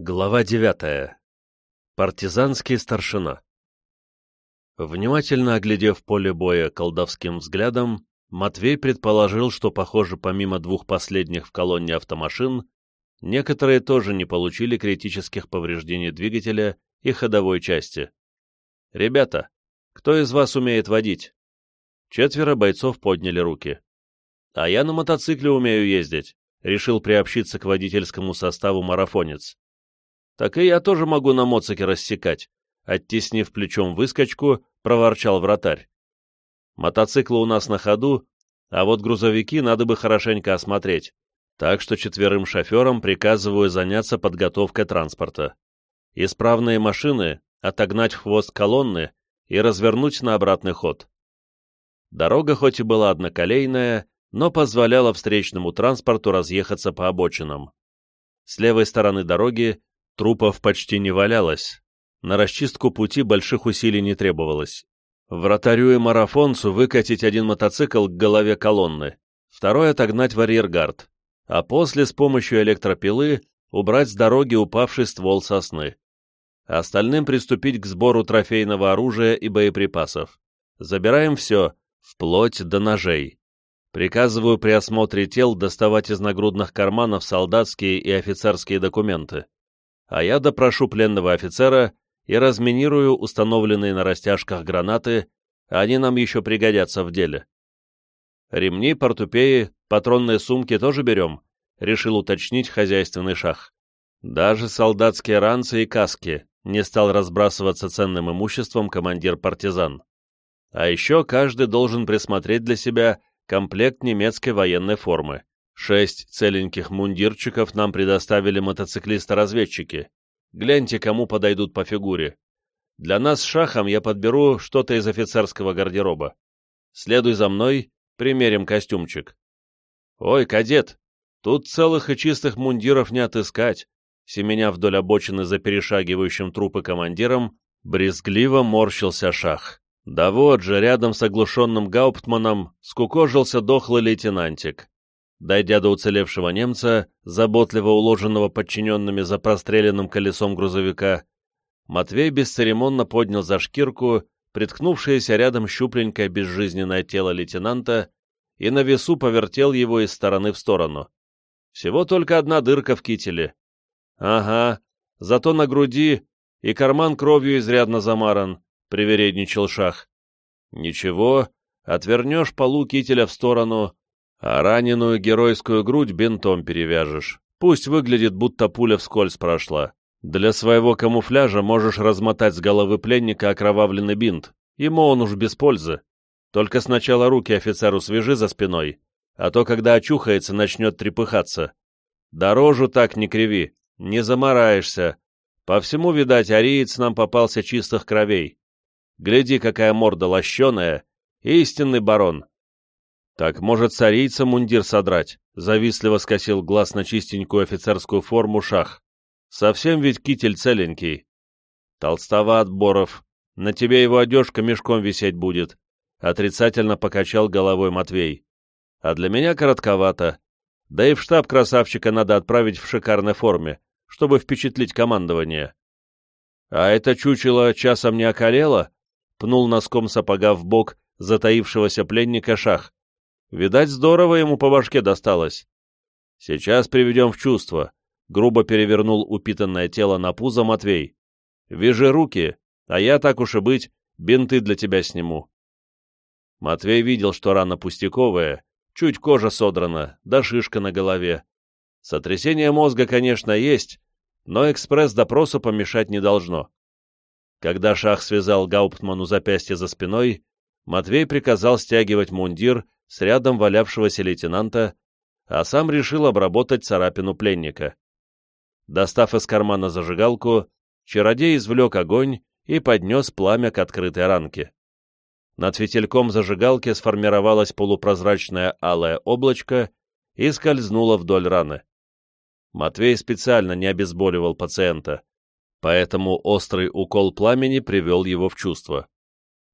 Глава девятая. Партизанский старшина. Внимательно оглядев поле боя колдовским взглядом, Матвей предположил, что, похоже, помимо двух последних в колонне автомашин, некоторые тоже не получили критических повреждений двигателя и ходовой части. «Ребята, кто из вас умеет водить?» Четверо бойцов подняли руки. «А я на мотоцикле умею ездить», — решил приобщиться к водительскому составу марафонец так и я тоже могу на моцике рассекать», — оттеснив плечом выскочку, проворчал вратарь. «Мотоциклы у нас на ходу, а вот грузовики надо бы хорошенько осмотреть, так что четверым шоферам приказываю заняться подготовкой транспорта. Исправные машины отогнать в хвост колонны и развернуть на обратный ход». Дорога хоть и была одноколейная, но позволяла встречному транспорту разъехаться по обочинам. С левой стороны дороги Трупов почти не валялось. На расчистку пути больших усилий не требовалось. Вратарю и марафонцу выкатить один мотоцикл к голове колонны, второй отогнать в арьергард, а после с помощью электропилы убрать с дороги упавший ствол сосны. Остальным приступить к сбору трофейного оружия и боеприпасов. Забираем все, вплоть до ножей. Приказываю при осмотре тел доставать из нагрудных карманов солдатские и офицерские документы а я допрошу пленного офицера и разминирую установленные на растяжках гранаты, они нам еще пригодятся в деле. Ремни, портупеи, патронные сумки тоже берем, решил уточнить хозяйственный шах. Даже солдатские ранцы и каски не стал разбрасываться ценным имуществом командир партизан. А еще каждый должен присмотреть для себя комплект немецкой военной формы. Шесть целеньких мундирчиков нам предоставили мотоциклисты-разведчики. Гляньте, кому подойдут по фигуре. Для нас с шахом я подберу что-то из офицерского гардероба. Следуй за мной, примерим костюмчик. Ой, кадет, тут целых и чистых мундиров не отыскать. Семеня вдоль обочины за перешагивающим трупы командиром, брезгливо морщился шах. Да вот же, рядом с оглушенным гауптманом скукожился дохлый лейтенантик. Дойдя до уцелевшего немца, заботливо уложенного подчиненными за простреленным колесом грузовика, Матвей бесцеремонно поднял за шкирку приткнувшееся рядом щупленькое безжизненное тело лейтенанта и на весу повертел его из стороны в сторону. Всего только одна дырка в кителе. Ага, зато на груди и карман кровью изрядно замаран, привередничал шах. Ничего, отвернешь полу кителя в сторону, а раненую геройскую грудь бинтом перевяжешь. Пусть выглядит, будто пуля вскользь прошла. Для своего камуфляжа можешь размотать с головы пленника окровавленный бинт. Ему он уж без пользы. Только сначала руки офицеру свяжи за спиной, а то, когда очухается, начнет трепыхаться. Дорожу так не криви, не замараешься. По всему, видать, ариец нам попался чистых кровей. Гляди, какая морда лощеная, истинный барон. «Так, может, царица мундир содрать?» — завистливо скосил глаз на чистенькую офицерскую форму шах. «Совсем ведь китель целенький». «Толстоват, Боров. На тебе его одежка мешком висеть будет», — отрицательно покачал головой Матвей. «А для меня коротковато. Да и в штаб красавчика надо отправить в шикарной форме, чтобы впечатлить командование». «А это чучело часом не околело?» — пнул носком сапога в бок затаившегося пленника шах. Видать, здорово ему по башке досталось. Сейчас приведем в чувство. Грубо перевернул упитанное тело на пузо Матвей. Вяжи руки, а я, так уж и быть, бинты для тебя сниму. Матвей видел, что рана пустяковая, чуть кожа содрана, да шишка на голове. Сотрясение мозга, конечно, есть, но экспресс-допросу помешать не должно. Когда Шах связал Гауптману запястье за спиной, Матвей приказал стягивать мундир с рядом валявшегося лейтенанта, а сам решил обработать царапину пленника. Достав из кармана зажигалку, чародей извлек огонь и поднес пламя к открытой ранке. Над фитильком зажигалки сформировалось полупрозрачное алое облачко и скользнуло вдоль раны. Матвей специально не обезболивал пациента, поэтому острый укол пламени привел его в чувство.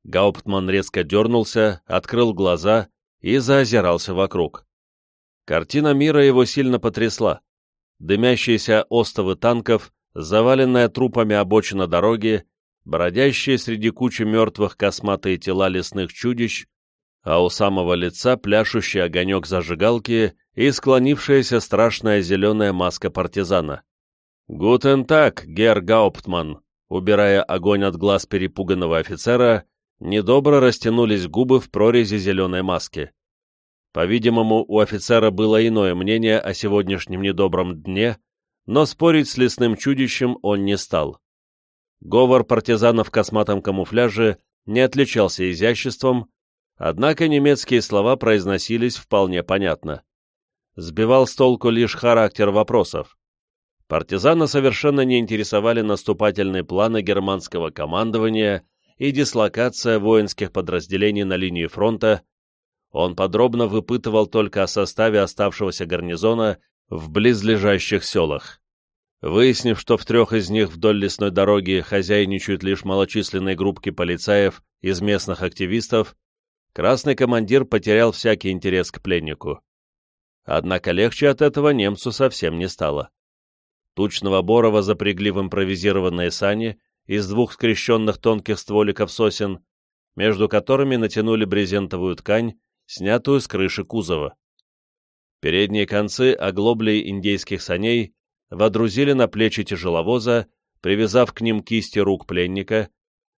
Гауптман резко дернулся, открыл глаза и заозирался вокруг. Картина мира его сильно потрясла. Дымящиеся остовы танков, заваленная трупами обочина дороги, бродящие среди кучи мертвых косматые тела лесных чудищ, а у самого лица пляшущий огонек зажигалки и склонившаяся страшная зеленая маска партизана. «Гутен так, гер Гауптман!» Убирая огонь от глаз перепуганного офицера, недобро растянулись губы в прорези зеленой маски. По-видимому, у офицера было иное мнение о сегодняшнем недобром дне, но спорить с лесным чудищем он не стал. Говор партизана в косматом камуфляже не отличался изяществом, однако немецкие слова произносились вполне понятно. Сбивал с толку лишь характер вопросов. Партизана совершенно не интересовали наступательные планы германского командования и дислокация воинских подразделений на линии фронта, он подробно выпытывал только о составе оставшегося гарнизона в близлежащих селах. Выяснив, что в трех из них вдоль лесной дороги хозяйничают лишь малочисленные группки полицаев из местных активистов, красный командир потерял всякий интерес к пленнику. Однако легче от этого немцу совсем не стало. Тучного Борова запрягли в импровизированные сани из двух скрещенных тонких стволиков сосен, между которыми натянули брезентовую ткань, снятую с крыши кузова. Передние концы оглоблей индейских саней водрузили на плечи тяжеловоза, привязав к ним кисти рук пленника,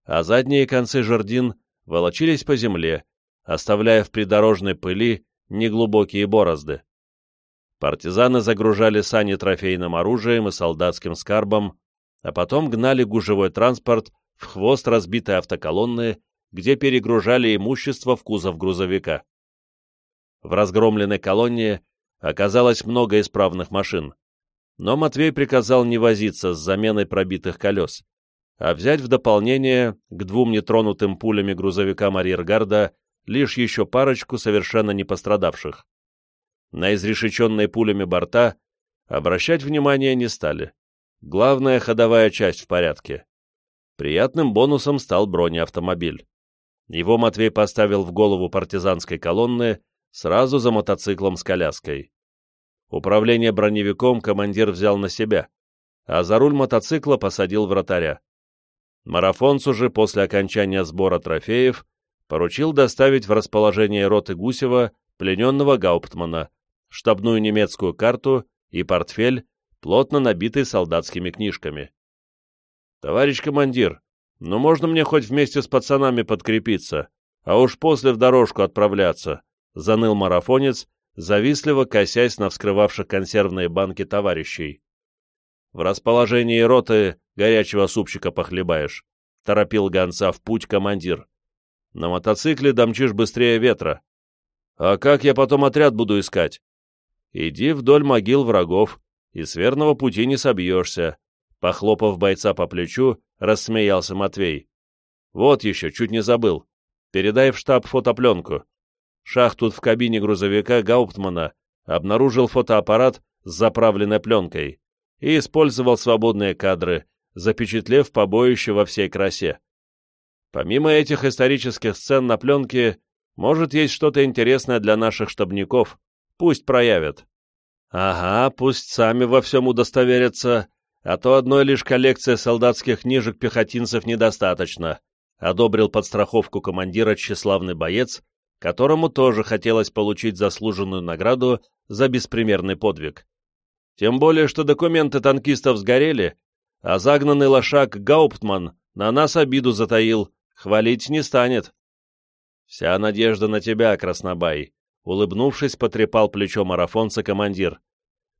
а задние концы жердин волочились по земле, оставляя в придорожной пыли неглубокие борозды. Партизаны загружали сани трофейным оружием и солдатским скарбом, а потом гнали гужевой транспорт в хвост разбитой автоколонны, где перегружали имущество в кузов грузовика. В разгромленной колонне оказалось много исправных машин, но Матвей приказал не возиться с заменой пробитых колес, а взять в дополнение к двум нетронутым пулями грузовика арьергарда лишь еще парочку совершенно не пострадавших на изрешеченные пулями борта обращать внимания не стали. Главная ходовая часть в порядке. Приятным бонусом стал бронеавтомобиль. Его Матвей поставил в голову партизанской колонны сразу за мотоциклом с коляской. Управление броневиком командир взял на себя, а за руль мотоцикла посадил вратаря. Марафонцу же после окончания сбора трофеев поручил доставить в расположение роты Гусева плененного Гауптмана, штабную немецкую карту и портфель, плотно набитый солдатскими книжками. «Товарищ командир, ну можно мне хоть вместе с пацанами подкрепиться, а уж после в дорожку отправляться», — заныл марафонец, завистливо косясь на вскрывавших консервные банки товарищей. «В расположении роты горячего супчика похлебаешь», — торопил гонца в путь командир. «На мотоцикле домчишь быстрее ветра». «А как я потом отряд буду искать?» Иди вдоль могил врагов, и с верного пути не собьешься. Похлопав бойца по плечу, рассмеялся Матвей. Вот еще, чуть не забыл. Передай в штаб фотопленку. Шах тут в кабине грузовика Гауптмана обнаружил фотоаппарат с заправленной пленкой и использовал свободные кадры, запечатлев побоище во всей красе. Помимо этих исторических сцен на пленке, может, есть что-то интересное для наших штабников, Пусть проявят. Ага, пусть сами во всем удостоверятся, а то одной лишь коллекции солдатских книжек пехотинцев недостаточно, одобрил подстраховку командира тщеславный боец, которому тоже хотелось получить заслуженную награду за беспримерный подвиг. Тем более, что документы танкистов сгорели, а загнанный лошак Гауптман на нас обиду затаил, хвалить не станет. Вся надежда на тебя, Краснобай, Улыбнувшись, потрепал плечо марафонца командир.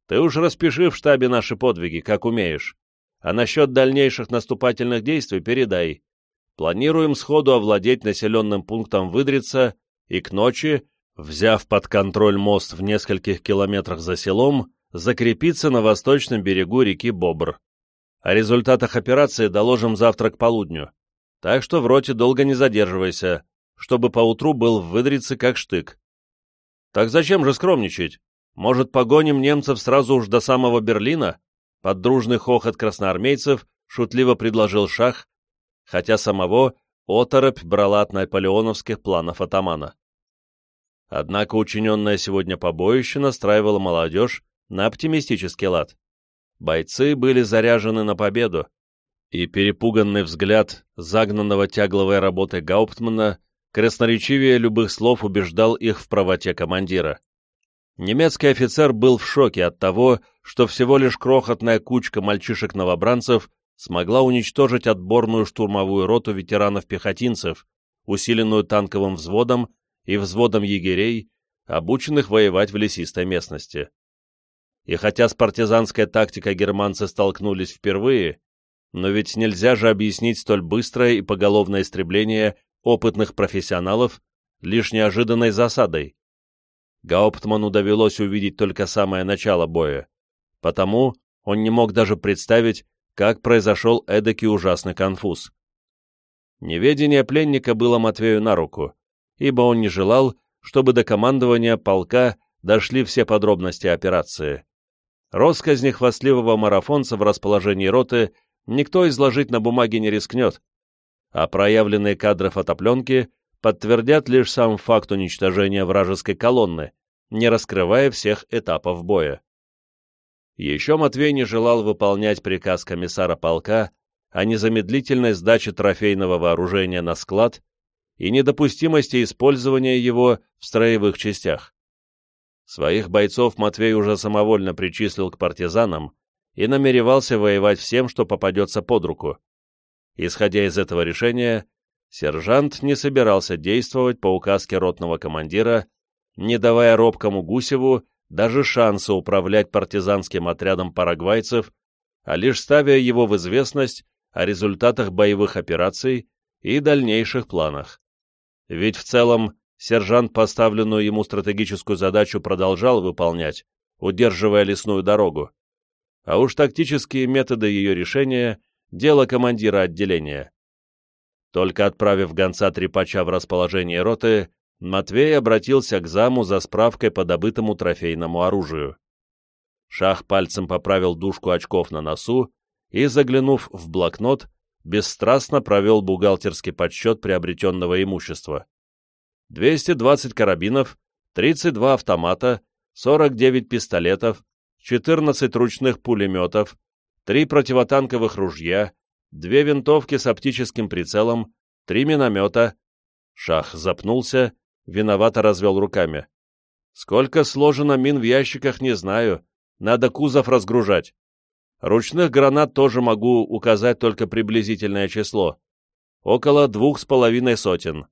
«Ты уж распиши в штабе наши подвиги, как умеешь. А насчет дальнейших наступательных действий передай. Планируем сходу овладеть населенным пунктом Выдрица и к ночи, взяв под контроль мост в нескольких километрах за селом, закрепиться на восточном берегу реки Бобр. О результатах операции доложим завтра к полудню. Так что в роте долго не задерживайся, чтобы поутру был в Выдрице как штык. Так зачем же скромничать? Может, погоним немцев сразу уж до самого Берлина? Под дружный хохот красноармейцев шутливо предложил Шах, хотя самого оторопь брала от наполеоновских планов атамана. Однако учиненное сегодня побоище настраивало молодежь на оптимистический лад. бойцы были заряжены на победу, и перепуганный взгляд загнанного тягловой работой Гауптмана красноречивее любых слов убеждал их в правоте командира. Немецкий офицер был в шоке от того, что всего лишь крохотная кучка мальчишек-новобранцев смогла уничтожить отборную штурмовую роту ветеранов-пехотинцев, усиленную танковым взводом и взводом егерей, обученных воевать в лесистой местности. И хотя с партизанской тактикой германцы столкнулись впервые, но ведь нельзя же объяснить столь быстрое и поголовное истребление опытных профессионалов лишь неожиданной засадой. Гауптману довелось увидеть только самое начало боя, потому он не мог даже представить, как произошел эдакий ужасный конфуз. Неведение пленника было Матвею на руку, ибо он не желал, чтобы до командования полка дошли все подробности операции. Росказни хвастливого марафонца в расположении роты никто изложить на бумаге не рискнет, а проявленные кадры фотопленки подтвердят лишь сам факт уничтожения вражеской колонны, не раскрывая всех этапов боя. Еще Матвей не желал выполнять приказ комиссара полка о незамедлительной сдаче трофейного вооружения на склад и недопустимости использования его в строевых частях. Своих бойцов Матвей уже самовольно причислил к партизанам и намеревался воевать всем, что попадется под руку. Исходя из этого решения, сержант не собирался действовать по указке ротного командира, не давая робкому Гусеву даже шанса управлять партизанским отрядом парагвайцев, а лишь ставя его в известность о результатах боевых операций и дальнейших планах. Ведь в целом сержант поставленную ему стратегическую задачу продолжал выполнять, удерживая лесную дорогу. А уж тактические методы ее решения – дело командира отделения. Только отправив гонца Трепача в расположение роты, Матвей обратился к заму за справкой по добытому трофейному оружию. Шах пальцем поправил дужку очков на носу и, заглянув в блокнот, бесстрастно провел бухгалтерский подсчет приобретенного имущества. 220 карабинов, 32 автомата, 49 пистолетов, 14 ручных пулеметов, 3 противотанковых ружья, 2 винтовки с оптическим прицелом, 3 миномета. Шах запнулся, виновато развел руками. Сколько сложено мин в ящиках, не знаю. Надо кузов разгружать. Ручных гранат тоже могу указать только приблизительное число. Около двух с половиной сотен.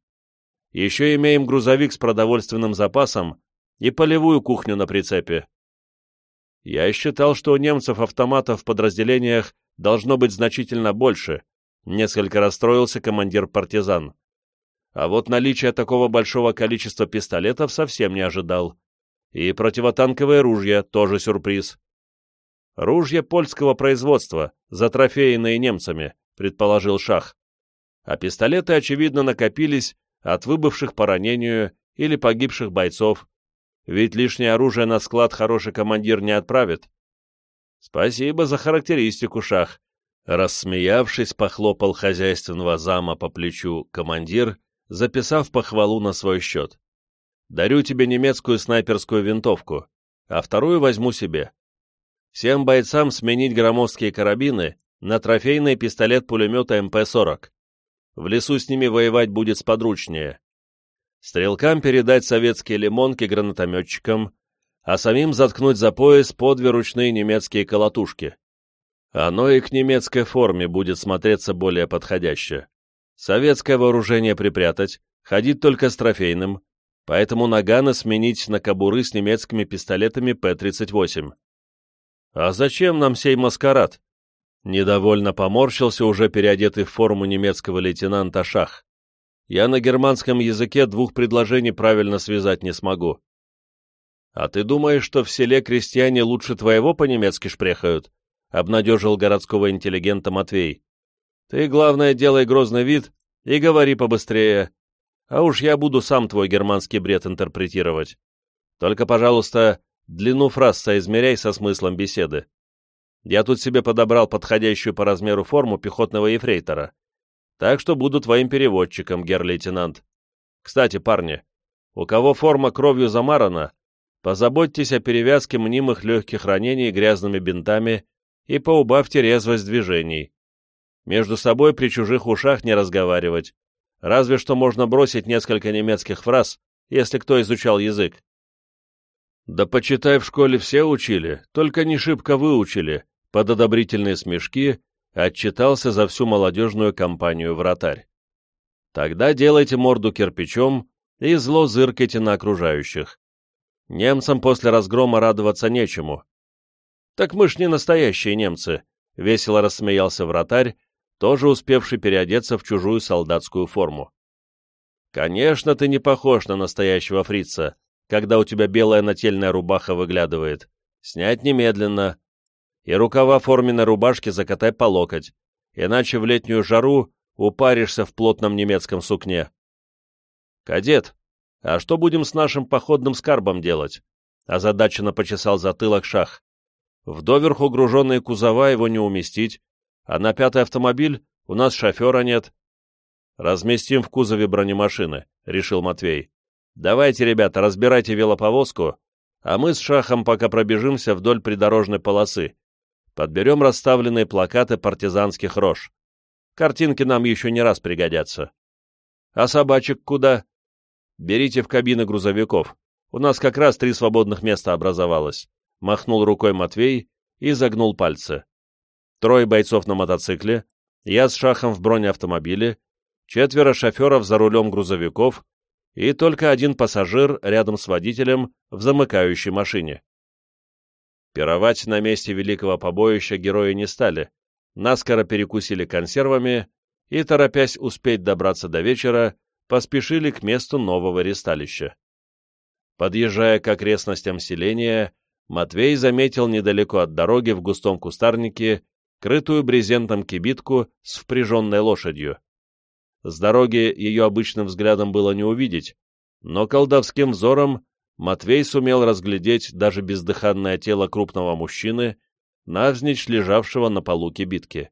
Еще имеем грузовик с продовольственным запасом и полевую кухню на прицепе. Я считал, что у немцев автоматов в подразделениях должно быть значительно больше. Несколько расстроился командир партизан. А вот наличие такого большого количества пистолетов совсем не ожидал. И противотанковое ружье тоже сюрприз. Ружье польского производства, затрофеянные немцами, предположил Шах. А пистолеты, очевидно, накопились от выбывших по ранению или погибших бойцов, ведь лишнее оружие на склад хороший командир не отправит. Спасибо за характеристику, Шах. Рассмеявшись, похлопал хозяйственного зама по плечу командир, записав похвалу на свой счет. Дарю тебе немецкую снайперскую винтовку, а вторую возьму себе. Всем бойцам сменить громоздкие карабины на трофейный пистолет-пулемета МП-40. В лесу с ними воевать будет сподручнее. Стрелкам передать советские лимонки гранатометчикам, а самим заткнуть за пояс по немецкие колотушки. Оно и к немецкой форме будет смотреться более подходяще. Советское вооружение припрятать, ходить только с трофейным, поэтому наганы сменить на кобуры с немецкими пистолетами П-38. А зачем нам сей маскарад? Недовольно поморщился уже переодетый в форму немецкого лейтенанта Шах. Я на германском языке двух предложений правильно связать не смогу. А ты думаешь, что в селе крестьяне лучше твоего по-немецки шпрехают? Обнадежил городского интеллигента Матвей. Ты, главное, делай грозный вид и говори побыстрее. А уж я буду сам твой германский бред интерпретировать. Только, пожалуйста, длину фраз соизмеряй со смыслом беседы. Я тут себе подобрал подходящую по размеру форму пехотного ефрейтора. Так что буду твоим переводчиком, гер-лейтенант. Кстати, парни, у кого форма кровью замарана, позаботьтесь о перевязке мнимых легких ранений грязными бинтами и поубавьте резвость движений. Между собой при чужих ушах не разговаривать, разве что можно бросить несколько немецких фраз, если кто изучал язык. Да почитай, в школе все учили, только не шибко выучили, под одобрительные смешки отчитался за всю молодежную компанию вратарь. Тогда делайте морду кирпичом и зло зыркайте на окружающих. Немцам после разгрома радоваться нечему. Так мы ж не настоящие немцы, — весело рассмеялся вратарь, тоже успевший переодеться в чужую солдатскую форму. Конечно, ты не похож на настоящего фрица, когда у тебя белая нательная рубаха выглядывает. Снять немедленно. И рукава форменной рубашки закатай по локоть, иначе в летнюю жару упаришься в плотном немецком сукне. «Кадет, а что будем с нашим походным скарбом делать?» Озадаченно почесал затылок шах. «В доверху груженные кузова его не уместить, а на пятый автомобиль у нас шофера нет». «Разместим в кузове бронемашины», — решил Матвей. «Давайте, ребята, разбирайте велоповозку, а мы с шахом пока пробежимся вдоль придорожной полосы. Подберем расставленные плакаты партизанских рож. Картинки нам еще не раз пригодятся. А собачек куда? Берите в кабины грузовиков. У нас как раз три свободных места образовалось. Махнул рукой Матвей и загнул пальцы. Трое бойцов на мотоцикле, я с шахом в бронеавтомобиле, четверо шоферов за рулем грузовиков и только один пассажир рядом с водителем в замыкающей машине. Пировать на месте великого побоища герои не стали, наскоро перекусили консервами и, торопясь успеть добраться до вечера, поспешили к месту нового ресталища. Подъезжая к окрестностям селения, Матвей заметил недалеко от дороги в густом кустарнике крытую брезентом кибитку с впряженной лошадью. С дороги ее обычным взглядом было не увидеть, но колдовским взором Матвей сумел разглядеть даже бездыханное тело крупного мужчины, навзничь лежавшего на полу кибитки.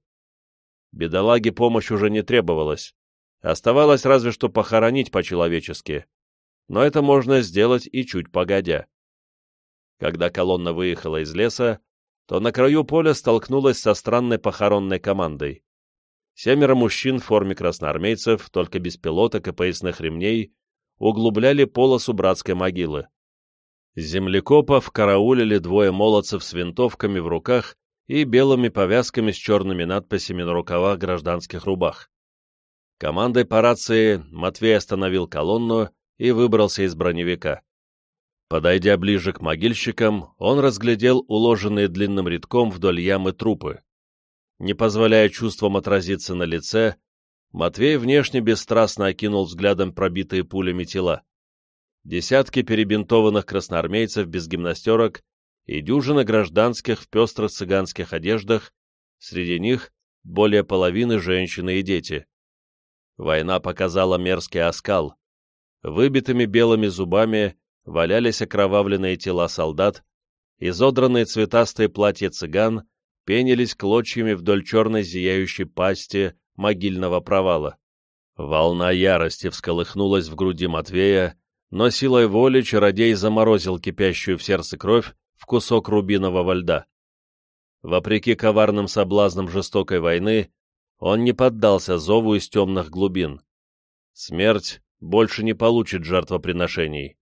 Бедолаге помощь уже не требовалась. Оставалось разве что похоронить по-человечески. Но это можно сделать и чуть погодя. Когда колонна выехала из леса, то на краю поля столкнулась со странной похоронной командой. Семеро мужчин в форме красноармейцев, только без пилоток и поясных ремней, углубляли полосу братской могилы. Землекопов караулили двое молодцев с винтовками в руках и белыми повязками с черными надписями на рукавах гражданских рубах. Командой по рации Матвей остановил колонну и выбрался из броневика. Подойдя ближе к могильщикам, он разглядел уложенные длинным рядком вдоль ямы трупы. Не позволяя чувствам отразиться на лице, Матвей внешне бесстрастно окинул взглядом пробитые пулями тела десятки перебинтованных красноармейцев без гимнастерок и дюжина гражданских в пестрых цыганских одеждах, среди них более половины женщины и дети. Война показала мерзкий оскал. Выбитыми белыми зубами валялись окровавленные тела солдат, изодранные цветастые платья цыган пенились клочьями вдоль черной зияющей пасти могильного провала. Волна ярости всколыхнулась в груди Матвея, но силой воли чародей заморозил кипящую в сердце кровь в кусок рубинового льда. Вопреки коварным соблазнам жестокой войны, он не поддался зову из темных глубин. Смерть больше не получит жертвоприношений.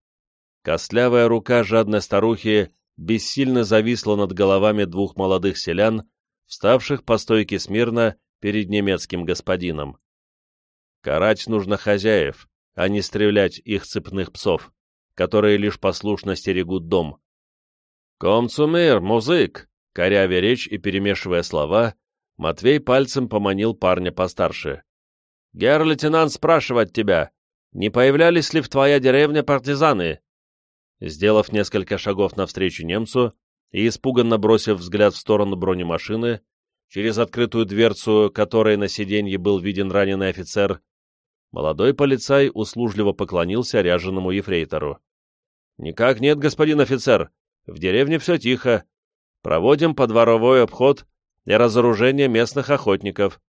Костлявая рука жадной старухи бессильно зависла над головами двух молодых селян, вставших по стойке смирно перед немецким господином. Карать нужно хозяев, а не стрелять их цепных псов, которые лишь послушно стерегут дом. «Комцумир, музык!» Корявя речь и перемешивая слова, Матвей пальцем поманил парня постарше. «Гер-лейтенант спрашивать тебя, не появлялись ли в твоя деревня партизаны?» Сделав несколько шагов навстречу немцу и испуганно бросив взгляд в сторону бронемашины, через открытую дверцу, которой на сиденье был виден раненый офицер, Молодой полицай услужливо поклонился ряженому ефрейтору. «Никак нет, господин офицер. В деревне все тихо. Проводим подворовой обход и разоружение местных охотников».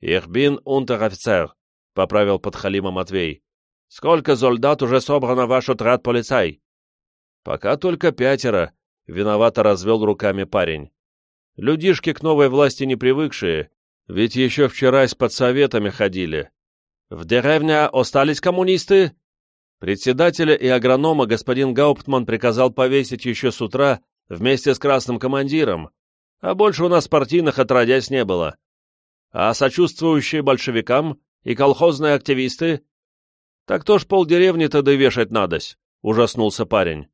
«Ich bin унтер-офицер», — поправил подхалима Матвей. «Сколько солдат уже собрано ваш отряд полицай?» «Пока только пятеро», — виновато развел руками парень. Людишки к новой власти не привыкшие, ведь еще вчера с подсоветами ходили. В деревне остались коммунисты? Председателя и агронома господин Гауптман приказал повесить еще с утра вместе с красным командиром, а больше у нас партийных отродясь не было. А сочувствующие большевикам и колхозные активисты? Так то ж полдеревни-то вешать надось, ужаснулся парень.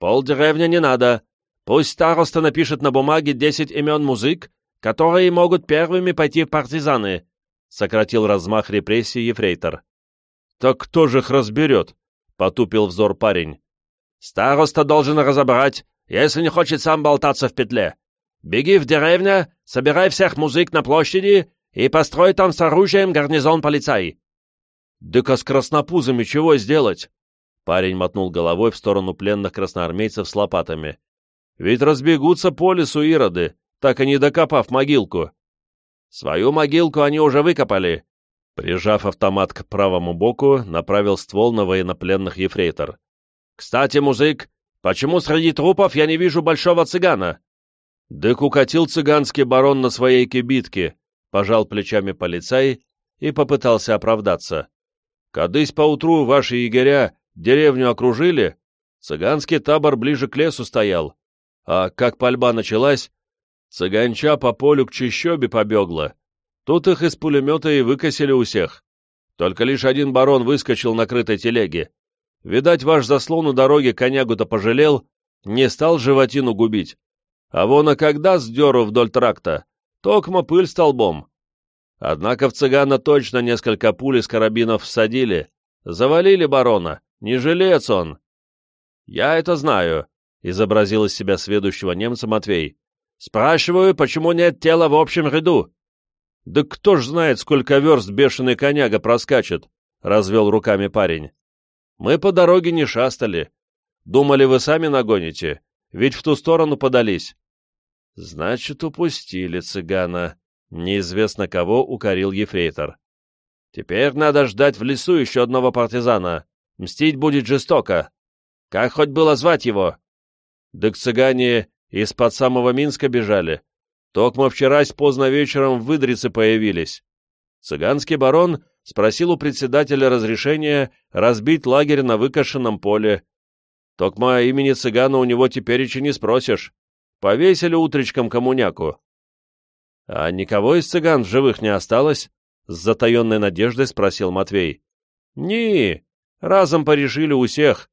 Полдеревни не надо. Пусть староста напишет на бумаге десять имен музык, которые могут первыми пойти в партизаны, сократил размах репрессий ефрейтор. Так кто же их разберет? потупил взор парень. Староста должен разобрать, если не хочет сам болтаться в петле. Беги в деревню, собирай всех музык на площади и построй там с оружием гарнизон полицай. «Да-ка с краснопузами чего сделать?» Парень мотнул головой в сторону пленных красноармейцев с лопатами. «Ведь разбегутся по лесу ироды, так и не докопав могилку». «Свою могилку они уже выкопали!» Прижав автомат к правому боку, направил ствол на военнопленных ефрейтор. «Кстати, музык, почему среди трупов я не вижу большого цыгана?» «Дык укатил цыганский барон на своей кибитке», — пожал плечами полицай и попытался оправдаться. «Кадысь поутру ваши егеря деревню окружили, цыганский табор ближе к лесу стоял, а как пальба началась, цыганча по полю к чащобе побегла. Тут их из пулемета и выкосили у всех. Только лишь один барон выскочил на крытой телеге. Видать, ваш заслон у дороги конягу-то пожалел, не стал животину губить. А вон а когда сдеру вдоль тракта, токмо пыль столбом. Однако в цыгана точно несколько пуль из карабинов всадили. Завалили барона. Не жилец он. Я это знаю, — изобразил из себя сведущего немца Матвей. Спрашиваю, почему нет тела в общем ряду? Да кто ж знает, сколько верст бешеный коняга проскачет, — развел руками парень. Мы по дороге не шастали. Думали, вы сами нагоните, ведь в ту сторону подались. Значит, упустили цыгана. Неизвестно кого укорил ефрейтор. Теперь надо ждать в лесу еще одного партизана. Мстить будет жестоко. Как хоть было звать его? Да к цыгане из-под самого Минска бежали. Токмо вчерась поздно вечером в Выдрице появились. Цыганский барон спросил у председателя разрешения разбить лагерь на выкошенном поле. Токмо имени цыгана у него теперь еще не спросишь. Повесили утречком коммуняку. А никого из цыган в живых не осталось? С затаенной надеждой спросил Матвей. «Не, разом порешили у всех.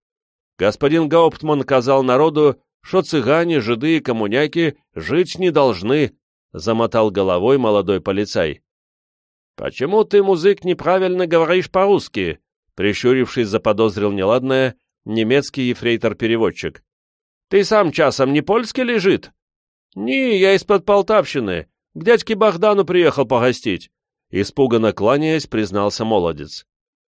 Господин Гауптман казал народу, что цыгане, жиды и коммуняки жить не должны», — замотал головой молодой полицай. «Почему ты, музык, неправильно говоришь по-русски?» — прищурившись, заподозрил неладное немецкий ефрейтор-переводчик. Ты сам часом не польский лежит? Не, я из-под Полтавщины. К дядьке Богдану приехал погостить. Испуганно кланяясь, признался молодец.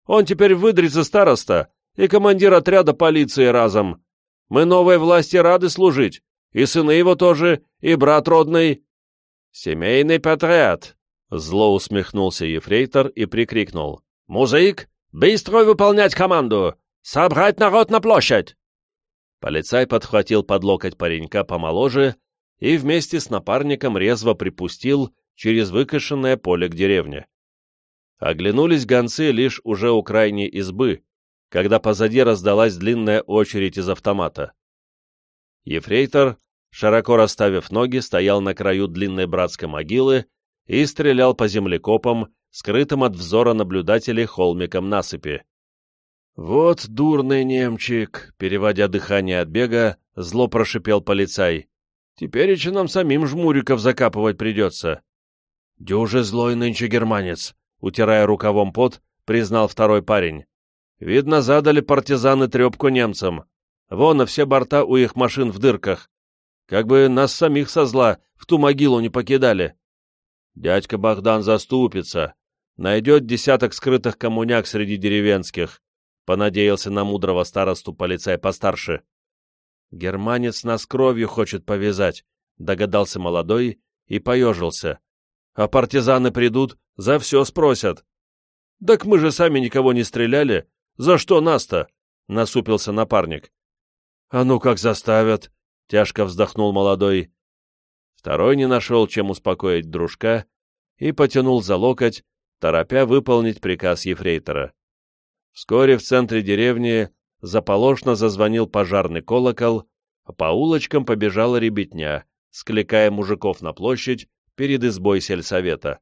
Он теперь выдрится староста и командир отряда полиции разом. Мы новой власти рады служить, и сыны его тоже, и брат родный. Семейный патриот. Зло усмехнулся ефрейтор и прикрикнул. «Музык, быстро выполнять команду! Собрать народ на площадь!» Полицай подхватил под локоть паренька помоложе и вместе с напарником резво припустил через выкошенное поле к деревне. Оглянулись гонцы лишь уже у крайней избы, когда позади раздалась длинная очередь из автомата. Ефрейтор, широко расставив ноги, стоял на краю длинной братской могилы и стрелял по землекопам, скрытым от взора наблюдателей холмиком насыпи. «Вот дурный немчик!» — переводя дыхание от бега, зло прошипел полицай. «Теперь еще нам самим жмуриков закапывать придется». «Дюже злой нынче германец», — утирая рукавом пот, признал второй парень. «Видно, задали партизаны трепку немцам. Вон, на все борта у их машин в дырках. Как бы нас самих со зла в ту могилу не покидали. Дядька Богдан заступится, найдет десяток скрытых коммуняк среди деревенских, Понадеялся на мудрого старосту полицай постарше. «Германец нас кровью хочет повязать», — догадался молодой и поежился. «А партизаны придут, за все спросят». «Так мы же сами никого не стреляли. За что нас-то?» — насупился напарник. «А ну как заставят!» — тяжко вздохнул молодой. «В Второй не нашел, чем успокоить дружка, и потянул за локоть, торопя выполнить приказ ефрейтора. Вскоре в центре деревни заполошно зазвонил пожарный колокол, а по улочкам побежала ребятня, скликая мужиков на площадь перед избой сельсовета.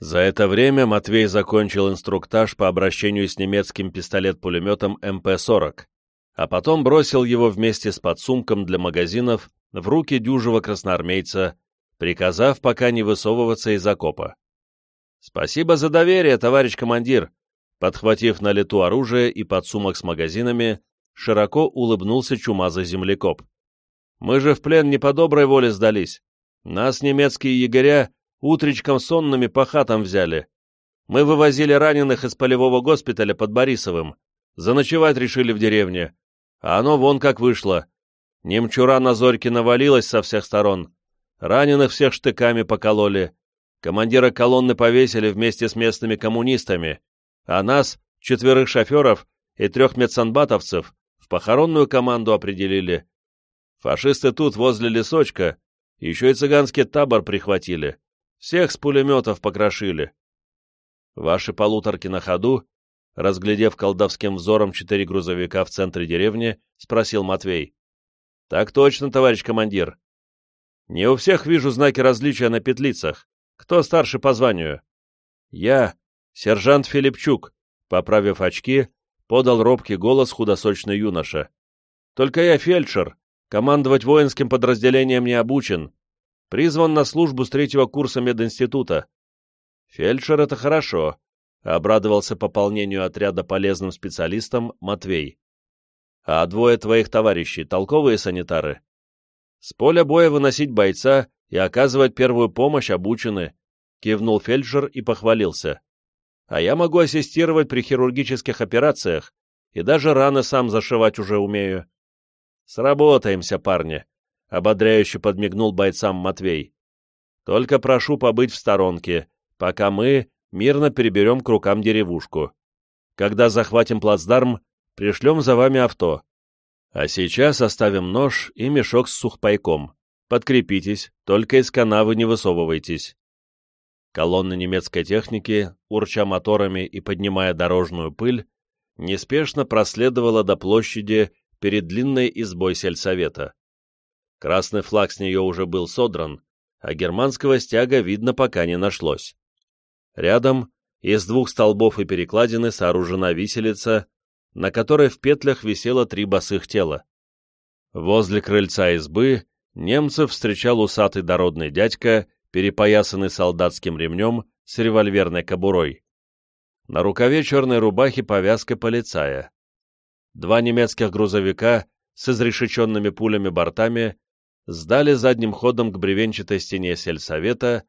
За это время Матвей закончил инструктаж по обращению с немецким пистолет-пулеметом МП-40, а потом бросил его вместе с подсумком для магазинов в руки дюжего красноармейца, приказав пока не высовываться из окопа. «Спасибо за доверие, товарищ командир!» Подхватив на лету оружие и подсумок с магазинами, широко улыбнулся чумазый землекоп. «Мы же в плен не по доброй воле сдались. Нас немецкие егеря утречком сонными по хатам взяли. Мы вывозили раненых из полевого госпиталя под Борисовым. Заночевать решили в деревне. А оно вон как вышло. Немчура на зорьке навалилась со всех сторон. Раненых всех штыками покололи. Командира колонны повесили вместе с местными коммунистами. А нас, четверых шоферов и трех медсанбатовцев, в похоронную команду определили. Фашисты тут, возле лесочка, еще и цыганский табор прихватили. Всех с пулеметов покрошили. Ваши полуторки на ходу, разглядев колдовским взором четыре грузовика в центре деревни, спросил Матвей. Так точно, товарищ командир. Не у всех вижу знаки различия на петлицах. Кто старше по званию? Я, сержант Филипчук, поправив очки, подал робкий голос худосочный юноша. Только я фельдшер, командовать воинским подразделением не обучен. Призван на службу с третьего курса мединститута. Фельдшер — это хорошо, — обрадовался пополнению отряда полезным специалистом Матвей. А двое твоих товарищей — толковые санитары? С поля боя выносить бойца и оказывать первую помощь обучены, — кивнул фельдшер и похвалился. А я могу ассистировать при хирургических операциях и даже раны сам зашивать уже умею. Сработаемся, парни, — ободряюще подмигнул бойцам Матвей. «Только прошу побыть в сторонке, пока мы мирно переберем к рукам деревушку. Когда захватим плацдарм, пришлем за вами авто. А сейчас оставим нож и мешок с сухпайком. Подкрепитесь, только из канавы не высовывайтесь». Колонна немецкой техники, урча моторами и поднимая дорожную пыль, неспешно проследовала до площади перед длинной избой сельсовета. Красный флаг с нее уже был содран, а германского стяга видно пока не нашлось. Рядом, из двух столбов и перекладины, сооружена виселица, на которой в петлях висело три босых тела. Возле крыльца избы немцев встречал усатый дородный дядька, перепоясанный солдатским ремнем с револьверной кобурой. На рукаве черной рубахи повязка полицая. Два немецких грузовика с изрешеченными пулями бортами сдали задним ходом к бревенчатой стене сельсовета,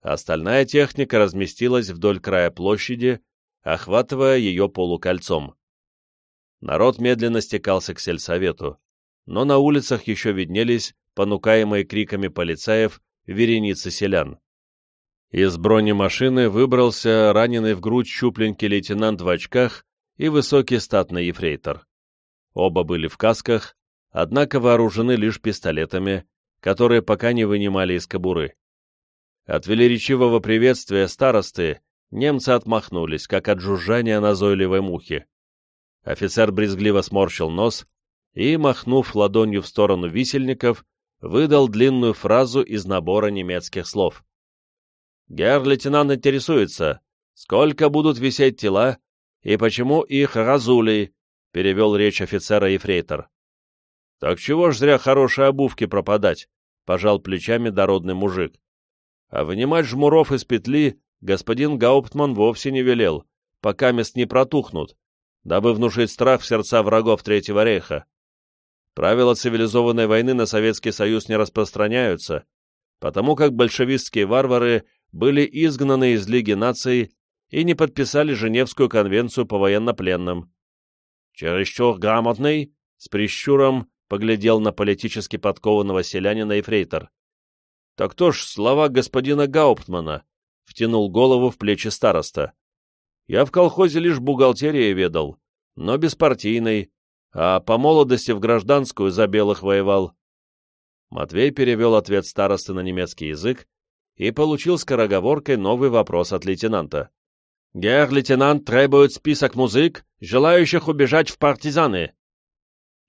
остальная техника разместилась вдоль края площади, охватывая ее полукольцом. Народ медленно стекался к сельсовету, но на улицах еще виднелись, понукаемые криками полицаев, вереницы селян. Из бронемашины выбрался раненый в грудь щупленький лейтенант в очках и высокий статный ефрейтор. Оба были в касках, однако вооружены лишь пистолетами, которые пока не вынимали из кобуры. От велеречивого приветствия старосты немцы отмахнулись, как от жужжания назойливой мухи. Офицер брезгливо сморщил нос и, махнув ладонью в сторону висельников, выдал длинную фразу из набора немецких слов. «Герр-лейтенант интересуется, сколько будут висеть тела и почему их разули?» — перевел речь офицера-ефрейтор. «Так чего ж зря хорошей обувки пропадать?» — пожал плечами дородный мужик. «А вынимать жмуров из петли господин Гауптман вовсе не велел, пока мест не протухнут, дабы внушить страх в сердца врагов Третьего рейха. Правила цивилизованной войны на Советский Союз не распространяются, потому как большевистские варвары были изгнаны из Лиги наций и не подписали Женевскую конвенцию по военнопленным. Чересчур грамотный, с прищуром, поглядел на политически подкованного селянина Ефрейтор. «Так то ж слова господина Гауптмана», — втянул голову в плечи староста. «Я в колхозе лишь бухгалтерией ведал, но беспартийной, а по молодости в гражданскую за белых воевал». Матвей перевел ответ старосты на немецкий язык и получил скороговоркой новый вопрос от лейтенанта. «Герр лейтенант требует список музык, желающих убежать в партизаны».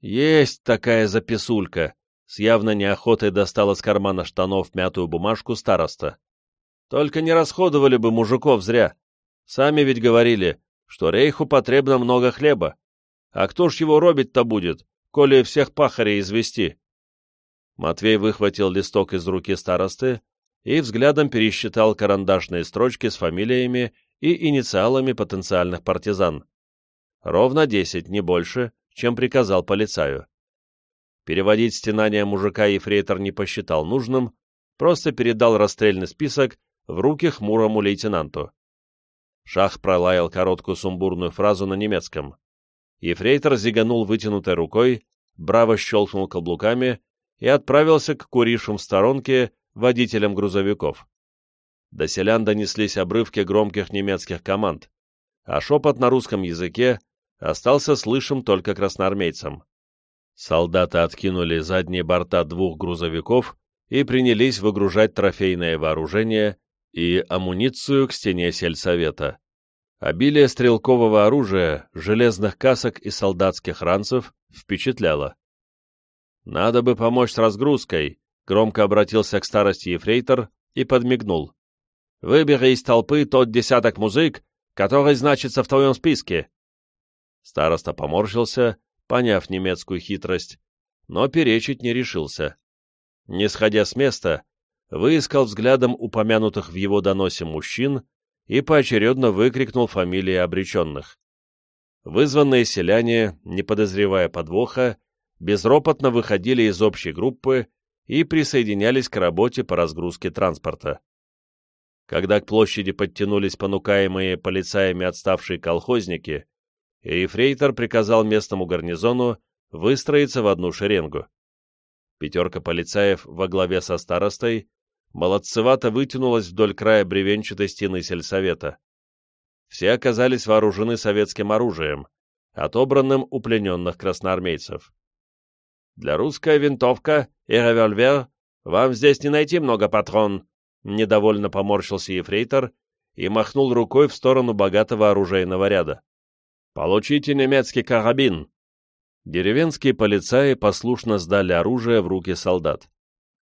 «Есть такая записулька», — с явной неохотой достал из кармана штанов мятую бумажку староста. «Только не расходовали бы мужиков зря. Сами ведь говорили, что рейху потребно много хлеба. А кто ж его робить-то будет, коли всех пахарей извести?» Матвей выхватил листок из руки старосты и взглядом пересчитал карандашные строчки с фамилиями и инициалами потенциальных партизан. Ровно десять, не больше, чем приказал полицаю. Переводить стенания мужика ефрейтор не посчитал нужным, просто передал расстрельный список в руки хмурому лейтенанту. Шах пролаял короткую сумбурную фразу на немецком. Ефрейтор зиганул вытянутой рукой, браво щелкнул каблуками и отправился к курившим в сторонке водителям грузовиков. До селян донеслись обрывки громких немецких команд, а шепот на русском языке остался слышим только красноармейцам. Солдаты откинули задние борта двух грузовиков и принялись выгружать трофейное вооружение и амуницию к стене сельсовета. Обилие стрелкового оружия, железных касок и солдатских ранцев впечатляло. «Надо бы помочь с разгрузкой», — громко обратился к старости ефрейтор и подмигнул. Выбери из толпы тот десяток музык, который значится в твоем списке. Староста поморщился, поняв немецкую хитрость, но перечить не решился. Не сходя с места, выискал взглядом упомянутых в его доносе мужчин и поочередно выкрикнул фамилии обреченных. Вызванные селяне, не подозревая подвоха, безропотно выходили из общей группы и присоединялись к работе по разгрузке транспорта. Когда к площади подтянулись понукаемые полицаями отставшие колхозники, Ефрейтор приказал местному гарнизону выстроиться в одну шеренгу. Пятерка полицаев во главе со старостой молодцевато вытянулась вдоль края бревенчатой стены сельсовета. Все оказались вооружены советским оружием, отобранным у плененных красноармейцев. «Для русская винтовка и револьвер вам здесь не найти много патрон», Недовольно поморщился ефрейтор и махнул рукой в сторону богатого оружейного ряда. «Получите немецкий карабин!» Деревенские полицаи послушно сдали оружие в руки солдат.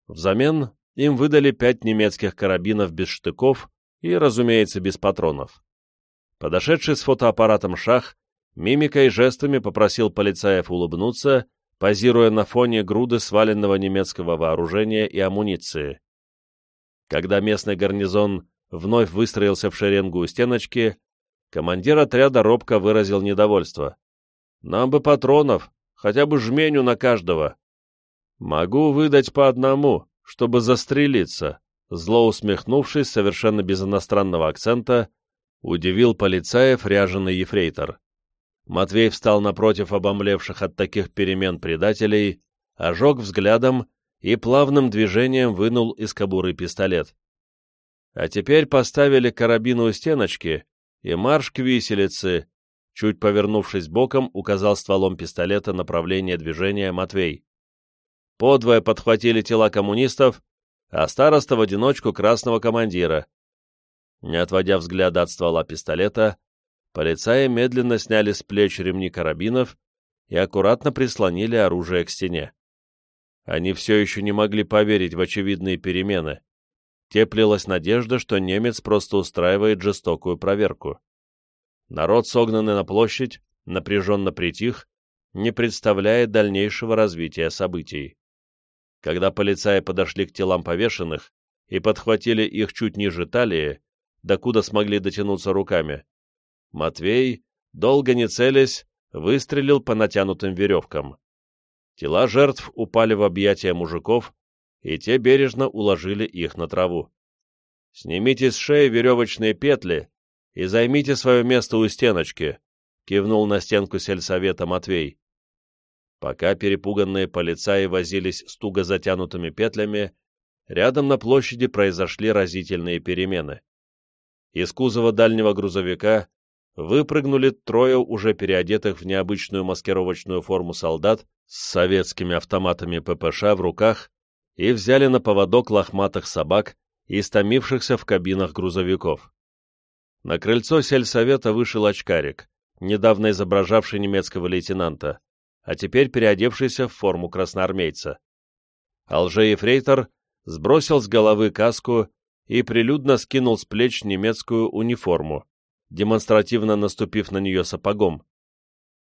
Взамен им выдали пять немецких карабинов без штыков и, разумеется, без патронов. Подошедший с фотоаппаратом шах мимикой и жестами попросил полицаев улыбнуться, позируя на фоне груды сваленного немецкого вооружения и амуниции. Когда местный гарнизон вновь выстроился в шеренгу у стеночки, командир отряда робко выразил недовольство. «Нам бы патронов, хотя бы жменю на каждого». «Могу выдать по одному, чтобы застрелиться», зло усмехнувшись, совершенно без иностранного акцента, удивил полицаев ряженый ефрейтор. Матвей встал напротив обомлевших от таких перемен предателей, ожег взглядом и плавным движением вынул из кобуры пистолет. А теперь поставили карабин у стеночки и марш к виселице, чуть повернувшись боком, указал стволом пистолета направление движения Матвей. Подвое подхватили тела коммунистов, а староста в одиночку красного командира. Не отводя взгляда от ствола пистолета, полицаи медленно сняли с плеч ремни карабинов и аккуратно прислонили оружие к стене. Они все еще не могли поверить в очевидные перемены. Теплилась надежда, что немец просто устраивает жестокую проверку. Народ, согнанный на площадь, напряженно притих, не представляет дальнейшего развития событий. Когда полицаи подошли к телам повешенных и подхватили их чуть ниже талии, докуда смогли дотянуться руками, Матвей, долго не целясь, выстрелил по натянутым веревкам. Тела жертв упали в объятия мужиков, и те бережно уложили их на траву. «Снимите с шеи веревочные петли и займите свое место у стеночки», кивнул на стенку сельсовета Матвей. Пока перепуганные полицаи возились с туго затянутыми петлями, рядом на площади произошли разительные перемены. Из кузова дальнего грузовика выпрыгнули трое уже переодетых в необычную маскировочную форму солдат с советскими автоматами ППШ в руках и взяли на поводок лохматых собак, истомившихся в кабинах грузовиков. На крыльцо сельсовета вышел очкарик, недавно изображавший немецкого лейтенанта, а теперь переодевшийся в форму красноармейца. А лже-ефрейтор сбросил с головы каску и прилюдно скинул с плеч немецкую униформу, демонстративно наступив на нее сапогом,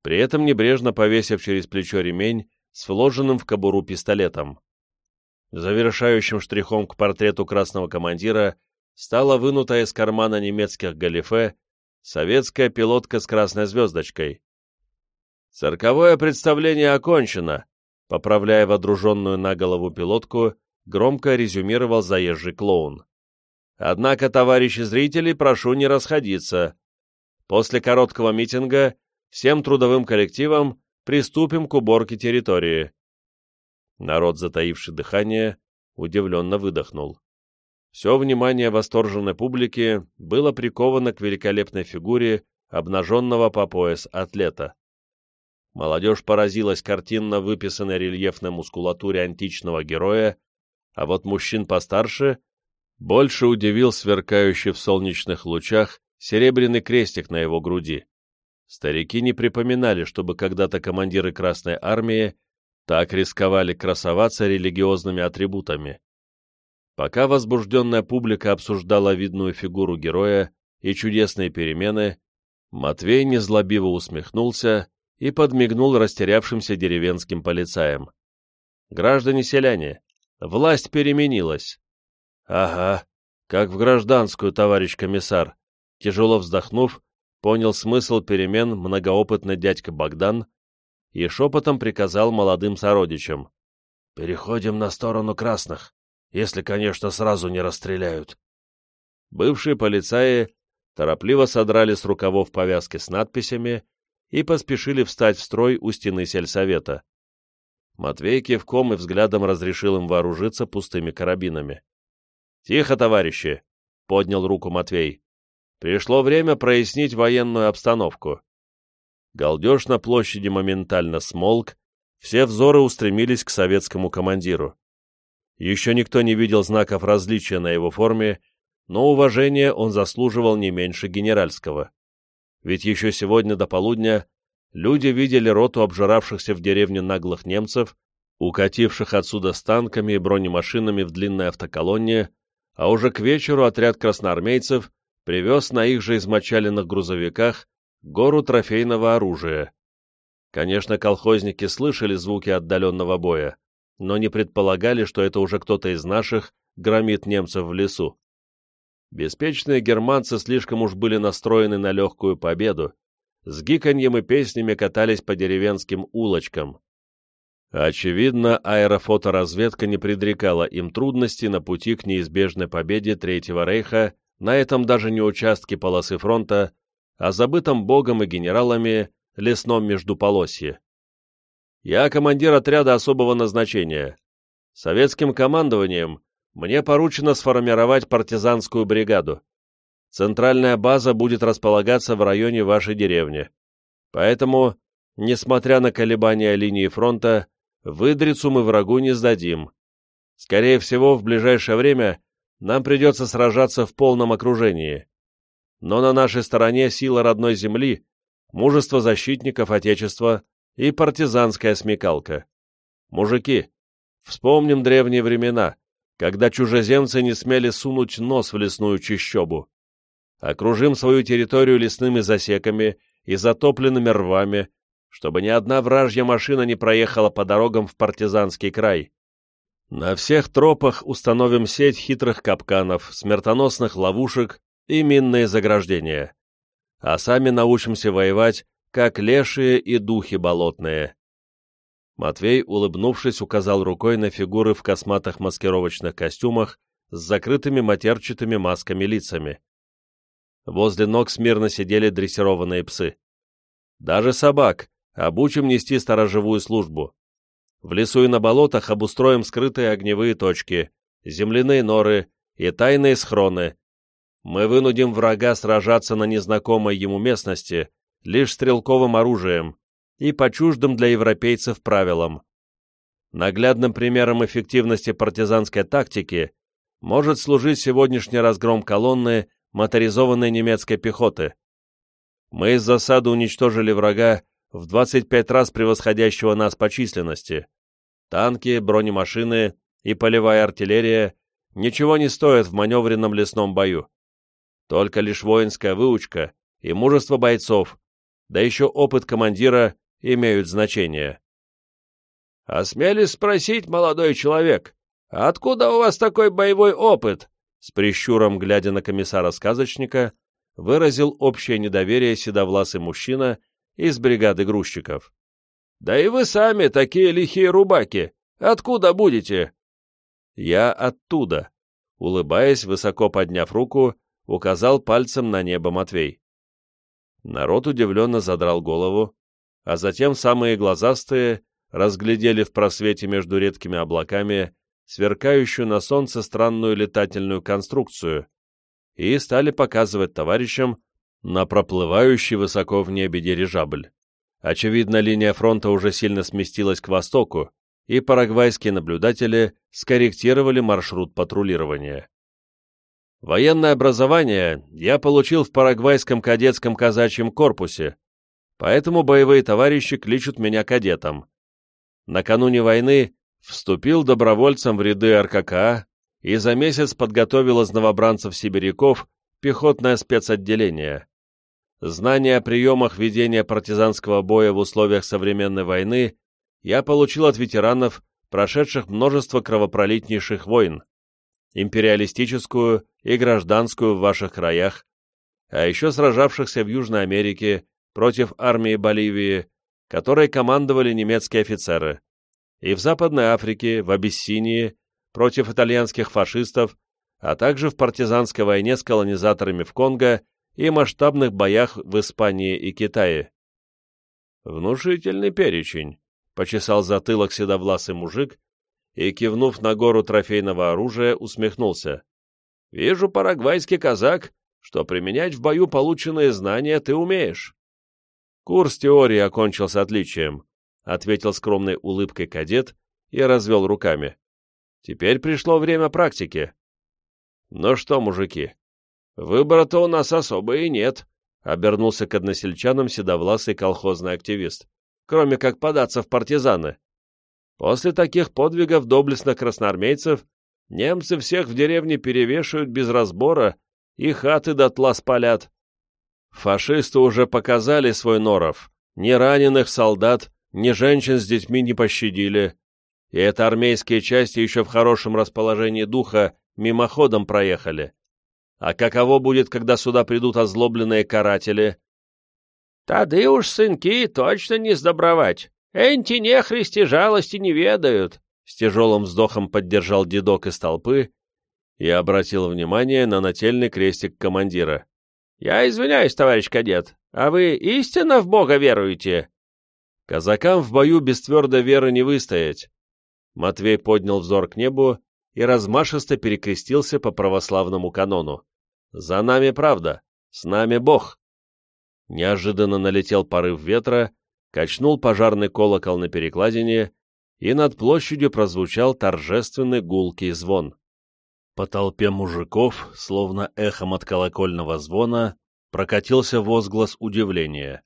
при этом небрежно повесив через плечо ремень с вложенным в кобуру пистолетом. Завершающим штрихом к портрету красного командира стала вынутая из кармана немецких галифе советская пилотка с красной звездочкой. «Цирковое представление окончено», — поправляя водруженную на голову пилотку, громко резюмировал заезжий клоун. «Однако, товарищи зрители, прошу не расходиться. После короткого митинга всем трудовым коллективам приступим к уборке территории». Народ, затаивший дыхание, удивленно выдохнул. Все внимание восторженной публики было приковано к великолепной фигуре обнаженного по пояс атлета. Молодежь поразилась картинно выписанной рельефной мускулатуре античного героя, а вот мужчин постарше больше удивил сверкающий в солнечных лучах серебряный крестик на его груди. Старики не припоминали, чтобы когда-то командиры Красной Армии так рисковали красоваться религиозными атрибутами. Пока возбужденная публика обсуждала видную фигуру героя и чудесные перемены, Матвей незлобиво усмехнулся и подмигнул растерявшимся деревенским полицаям. «Граждане-селяне, власть переменилась». «Ага, как в гражданскую, товарищ комиссар», тяжело вздохнув, понял смысл перемен многоопытный дядька Богдан и шепотом приказал молодым сородичам. «Переходим на сторону красных если, конечно, сразу не расстреляют. Бывшие полицаи торопливо содрали с рукавов повязки с надписями и поспешили встать в строй у стены сельсовета. Матвей кивком и взглядом разрешил им вооружиться пустыми карабинами. «Тихо, товарищи!» — поднял руку Матвей. «Пришло время прояснить военную обстановку». Галдеж на площади моментально смолк, все взоры устремились к советскому командиру. Еще никто не видел знаков различия на его форме, но уважения он заслуживал не меньше генеральского. Ведь еще сегодня до полудня люди видели роту обжиравшихся в деревне наглых немцев, укативших отсюда с танками и бронемашинами в длинной автоколонне, а уже к вечеру отряд красноармейцев привез на их же измочаленных грузовиках гору трофейного оружия. Конечно, колхозники слышали звуки отдаленного боя, но не предполагали, что это уже кто-то из наших громит немцев в лесу. Беспечные германцы слишком уж были настроены на легкую победу, с гиканьем и песнями катались по деревенским улочкам. Очевидно, аэрофоторазведка не предрекала им трудностей на пути к неизбежной победе Третьего Рейха на этом даже не участке полосы фронта, а забытом богом и генералами лесном междуполосье. Я командир отряда особого назначения. Советским командованием мне поручено сформировать партизанскую бригаду. Центральная база будет располагаться в районе вашей деревни. Поэтому, несмотря на колебания линии фронта, выдрицу мы врагу не сдадим. Скорее всего, в ближайшее время нам придется сражаться в полном окружении. Но на нашей стороне сила родной земли, мужество защитников Отечества, и партизанская смекалка. Мужики, вспомним древние времена, когда чужеземцы не смели сунуть нос в лесную чащобу. Окружим свою территорию лесными засеками и затопленными рвами, чтобы ни одна вражья машина не проехала по дорогам в партизанский край. На всех тропах установим сеть хитрых капканов, смертоносных ловушек и минные заграждения. А сами научимся воевать как лешие и духи болотные. Матвей, улыбнувшись, указал рукой на фигуры в косматых маскировочных костюмах с закрытыми матерчатыми масками лицами. Возле ног смирно сидели дрессированные псы. Даже собак обучим нести сторожевую службу. В лесу и на болотах обустроим скрытые огневые точки, земляные норы и тайные схроны. Мы вынудим врага сражаться на незнакомой ему местности, лишь стрелковым оружием и по чуждым для европейцев правилам. Наглядным примером эффективности партизанской тактики может служить сегодняшний разгром колонны моторизованной немецкой пехоты. Мы из засады уничтожили врага в 25 раз превосходящего нас по численности. Танки, бронемашины и полевая артиллерия ничего не стоят в маневренном лесном бою. Только лишь воинская выучка и мужество бойцов, да еще опыт командира имеют значение. «Осмелись спросить, молодой человек, откуда у вас такой боевой опыт?» С прищуром, глядя на комиссара-сказочника, выразил общее недоверие седовласый мужчина из бригады грузчиков. «Да и вы сами такие лихие рубаки! Откуда будете?» «Я оттуда», — улыбаясь, высоко подняв руку, указал пальцем на небо Матвей. Народ удивленно задрал голову, а затем самые глазастые разглядели в просвете между редкими облаками сверкающую на солнце странную летательную конструкцию и стали показывать товарищам на проплывающий высоко в небе дирижабль. Очевидно, линия фронта уже сильно сместилась к востоку, и парагвайские наблюдатели скорректировали маршрут патрулирования. Военное образование я получил в парагвайском кадетском казачьем корпусе, поэтому боевые товарищи кличут меня кадетом. Накануне войны вступил добровольцем в ряды РККА и за месяц подготовил из новобранцев-сибиряков пехотное спецотделение. Знания о приемах ведения партизанского боя в условиях современной войны я получил от ветеранов, прошедших множество кровопролитнейших войн, империалистическую и гражданскую в ваших краях, а еще сражавшихся в Южной Америке против армии Боливии, которой командовали немецкие офицеры, и в Западной Африке, в Абиссинии, против итальянских фашистов, а также в партизанской войне с колонизаторами в Конго и масштабных боях в Испании и Китае. Внушительный перечень, почесал затылок седовласый мужик и, кивнув на гору трофейного оружия, усмехнулся. «Вижу, парагвайский казак, что применять в бою полученные знания ты умеешь». «Курс теории окончился отличием», — ответил скромной улыбкой кадет и развел руками. «Теперь пришло время практики». «Ну что, мужики, выбора-то у нас особо и нет», — обернулся к односельчанам седовласый колхозный активист кроме как податься в партизаны. После таких подвигов доблестных красноармейцев немцы всех в деревне перевешивают без разбора и хаты дотла спалят. Фашисты уже показали свой норов, ни раненых солдат, ни женщин с детьми не пощадили, и это армейские части еще в хорошем расположении духа мимоходом проехали. А каково будет, когда сюда придут озлобленные каратели, Тады уж сынки точно не сдобровать. Энти нехристи жалости не ведают, — с тяжелым вздохом поддержал дедок из толпы и обратил внимание на нательный крестик командира. — Я извиняюсь, товарищ кадет, а вы истинно в Бога веруете? — Казакам в бою без твердой веры не выстоять. Матвей поднял взор к небу и размашисто перекрестился по православному канону. «За нами правда, с нами Бог!» Неожиданно налетел порыв ветра, качнул пожарный колокол на перекладине, и над площадью прозвучал торжественный гулкий звон. По толпе мужиков, словно эхом от колокольного звона, прокатился возглас удивления.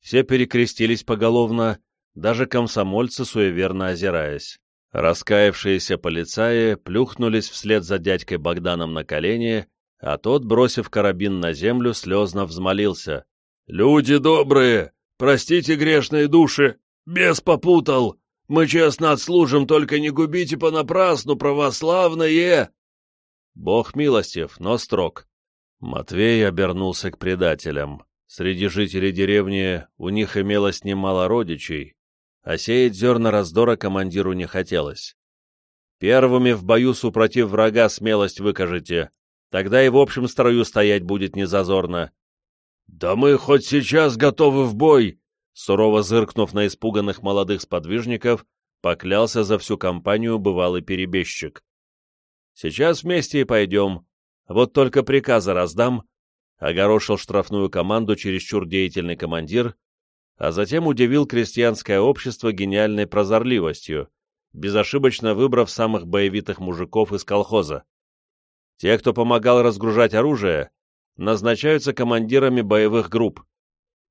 Все перекрестились поголовно, даже комсомольцы суеверно озираясь. Раскаявшиеся полицаи плюхнулись вслед за дядькой Богданом на колени, а тот, бросив карабин на землю, слезно взмолился. «Люди добрые, простите грешные души, бес попутал, мы честно отслужим, только не губите понапрасну, православные!» Бог милостив, но строг. Матвей обернулся к предателям. Среди жителей деревни у них имелось немало родичей, а сеять зерна раздора командиру не хотелось. Первыми в бою супротив врага смелость выкажете, тогда и в общем строю стоять будет незазорно. «Да мы хоть сейчас готовы в бой!» Сурово зыркнув на испуганных молодых сподвижников, поклялся за всю компанию бывалый перебежчик. «Сейчас вместе и пойдем. Вот только приказы раздам», — огорошил штрафную команду чересчур деятельный командир, а затем удивил крестьянское общество гениальной прозорливостью, безошибочно выбрав самых боевитых мужиков из колхоза. Те, кто помогал разгружать оружие, назначаются командирами боевых групп.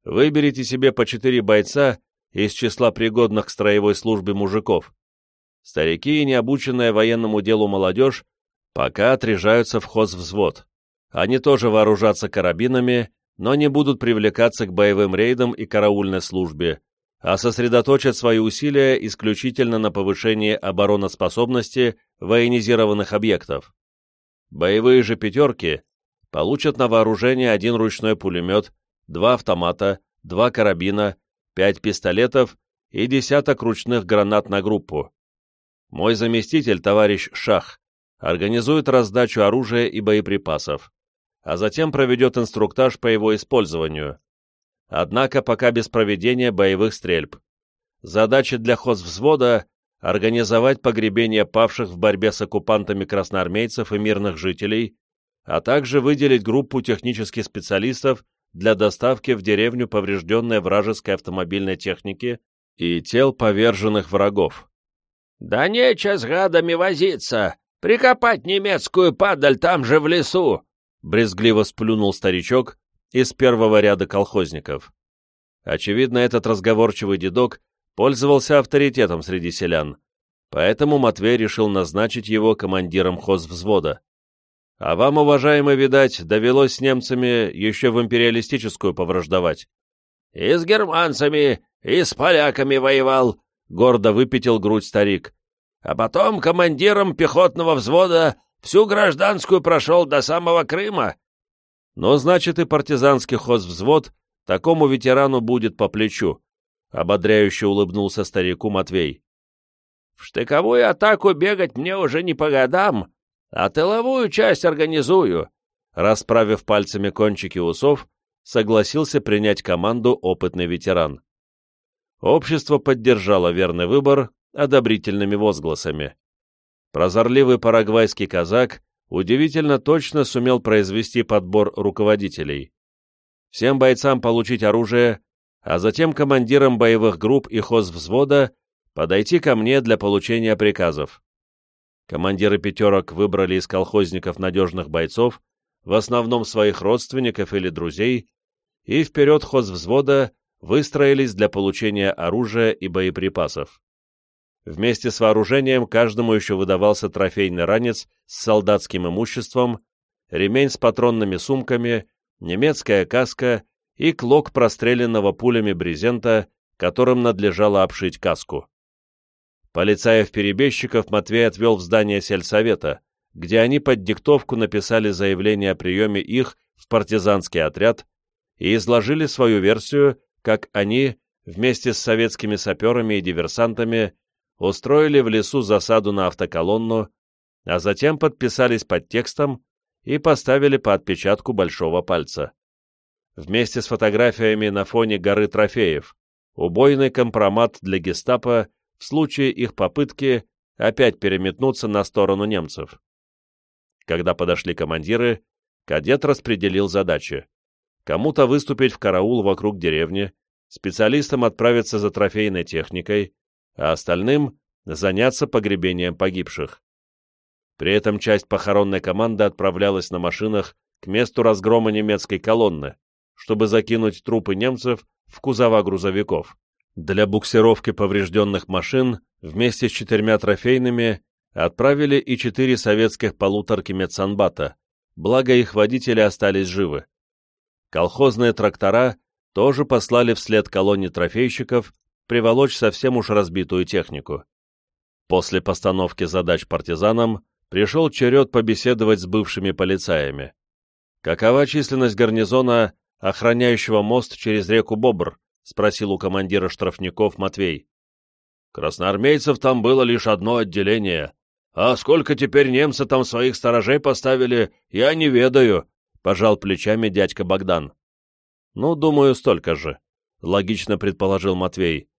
Выберите себе по четыре бойца из числа пригодных к строевой службе мужиков. Старики и необученная военному делу молодежь пока отряжаются в хозвзвод. Они тоже вооружатся карабинами, но не будут привлекаться к боевым рейдам и караульной службе, а сосредоточат свои усилия исключительно на повышении обороноспособности военизированных объектов. Боевые же «пятерки» получат на вооружение один ручной пулемет, два автомата, два карабина, пять пистолетов и десяток ручных гранат на группу. Мой заместитель, товарищ Шах, организует раздачу оружия и боеприпасов, а затем проведет инструктаж по его использованию. Однако пока без проведения боевых стрельб. Задача для хозвзвода – организовать погребение павших в борьбе с оккупантами красноармейцев и мирных жителей, а также выделить группу технических специалистов для доставки в деревню поврежденной вражеской автомобильной техники и тел поверженных врагов. «Да нече с гадами возиться! Прикопать немецкую падаль там же в лесу!» брезгливо сплюнул старичок из первого ряда колхозников. Очевидно, этот разговорчивый дедок пользовался авторитетом среди селян, поэтому Матвей решил назначить его командиром хозвзвода. А вам, уважаемый, видать, довелось с немцами еще в империалистическую повраждовать. «И с германцами, и с поляками воевал», — гордо выпятил грудь старик а потом командиром пехотного взвода всю гражданскую прошел до самого Крыма. Но значит и партизанский хозвзвод такому ветерану будет по плечу, ободряюще улыбнулся старику Матвей. В штыковую атаку бегать мне уже не по годам, а тыловую часть организую. Расправив пальцами кончики усов, согласился принять команду опытный ветеран. Общество поддержало верный выбор одобрительными возгласами. Прозорливый парагвайский казак удивительно точно сумел произвести подбор руководителей. Всем бойцам получить оружие, а затем командирам боевых групп и хозвзвода подойти ко мне для получения приказов. Командиры пятерок выбрали из колхозников надежных бойцов, в основном своих родственников или друзей, и вперед хозвзвода выстроились для получения оружия и боеприпасов. Вместе с вооружением каждому еще выдавался трофейный ранец с солдатским имуществом, ремень с патронными сумками, немецкая каска и клок простреленного пулями брезента, которым надлежало обшить каску. Полицаев-перебежчиков Матвей отвел в здание сельсовета, где они под диктовку написали заявление о приеме их в партизанский отряд и изложили свою версию, как они, вместе с советскими саперами и диверсантами, устроили в лесу засаду на автоколонну, а затем подписались под текстом и поставили по отпечатку большого пальца. Вместе с фотографиями на фоне горы трофеев, убойный компромат для гестапо в случае их попытки опять переметнуться на сторону немцев. Когда подошли командиры, кадет распределил задачи. Кому-то выступить в караул вокруг деревни, специалистам отправиться за трофейной техникой, а остальным заняться погребением погибших. При этом часть похоронной команды отправлялась на машинах к месту разгрома немецкой колонны, чтобы закинуть трупы немцев в кузова грузовиков. Для буксировки поврежденных машин вместе с четырьмя трофейными отправили и четыре советских полуторки медсанбата, благо их водители остались живы. Колхозные трактора тоже послали вслед колонне трофейщиков приволочь совсем уж разбитую технику. После постановки задач партизанам пришел черед побеседовать с бывшими полицаями. «Какова численность гарнизона, охраняющего мост через реку Бобр?» — спросил у командира штрафников Матвей. «Красноармейцев там было лишь одно отделение. А сколько теперь немцы там своих сторожей поставили, я не ведаю», — пожал плечами дядька Богдан. «Ну, думаю, столько же», — логично предположил Матвей.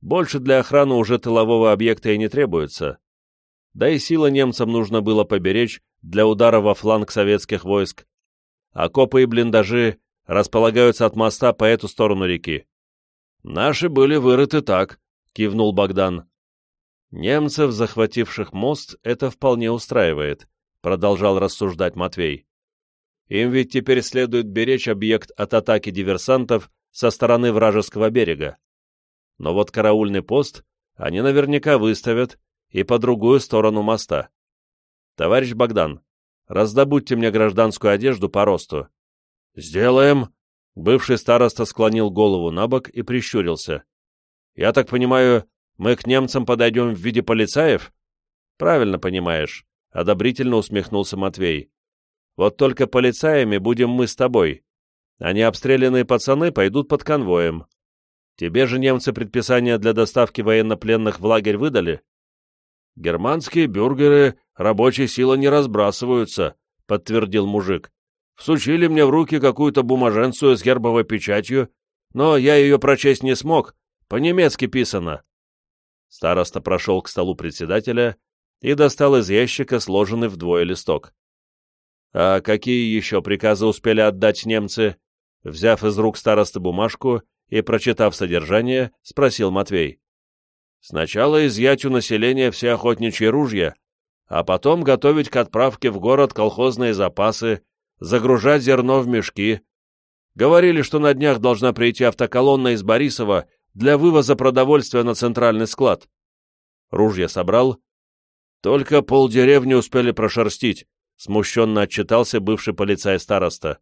Больше для охраны уже тылового объекта и не требуется. Да и силы немцам нужно было поберечь для удара во фланг советских войск. Окопы и блиндажи располагаются от моста по эту сторону реки. «Наши были вырыты так», — кивнул Богдан. Немцев, захвативших мост, это вполне устраивает, продолжал рассуждать Матвей. Им ведь теперь следует беречь объект от атаки диверсантов со стороны вражеского берега. Но вот караульный пост они наверняка выставят и по другую сторону моста. Товарищ Богдан, раздобудьте мне гражданскую одежду по росту. Сделаем. Бывший староста склонил голову на бок и прищурился. Я так понимаю, мы к немцам подойдем в виде полицаев? Правильно понимаешь, одобрительно усмехнулся Матвей. Вот только полицаями будем мы с тобой. Они обстрелянные пацаны пойдут под конвоем. Тебе же немцы предписание для доставки военнопленных в лагерь выдали? Германские бюргеры рабочей силы не разбрасываются, подтвердил мужик. Всучили мне в руки какую-то бумаженцию с гербовой печатью, но я ее прочесть не смог, по-немецки писано. Староста прошел к столу председателя и достал из ящика сложенный вдвое листок. «А какие еще приказы успели отдать немцы?» Взяв из рук старосты бумажку и прочитав содержание, спросил Матвей. «Сначала изъять у населения все охотничьи ружья, а потом готовить к отправке в город колхозные запасы, загружать зерно в мешки. Говорили, что на днях должна прийти автоколонна из Борисова для вывоза продовольствия на центральный склад. Ружья собрал. Только полдеревни успели прошерстить, смущенно отчитался бывший полицай-староста.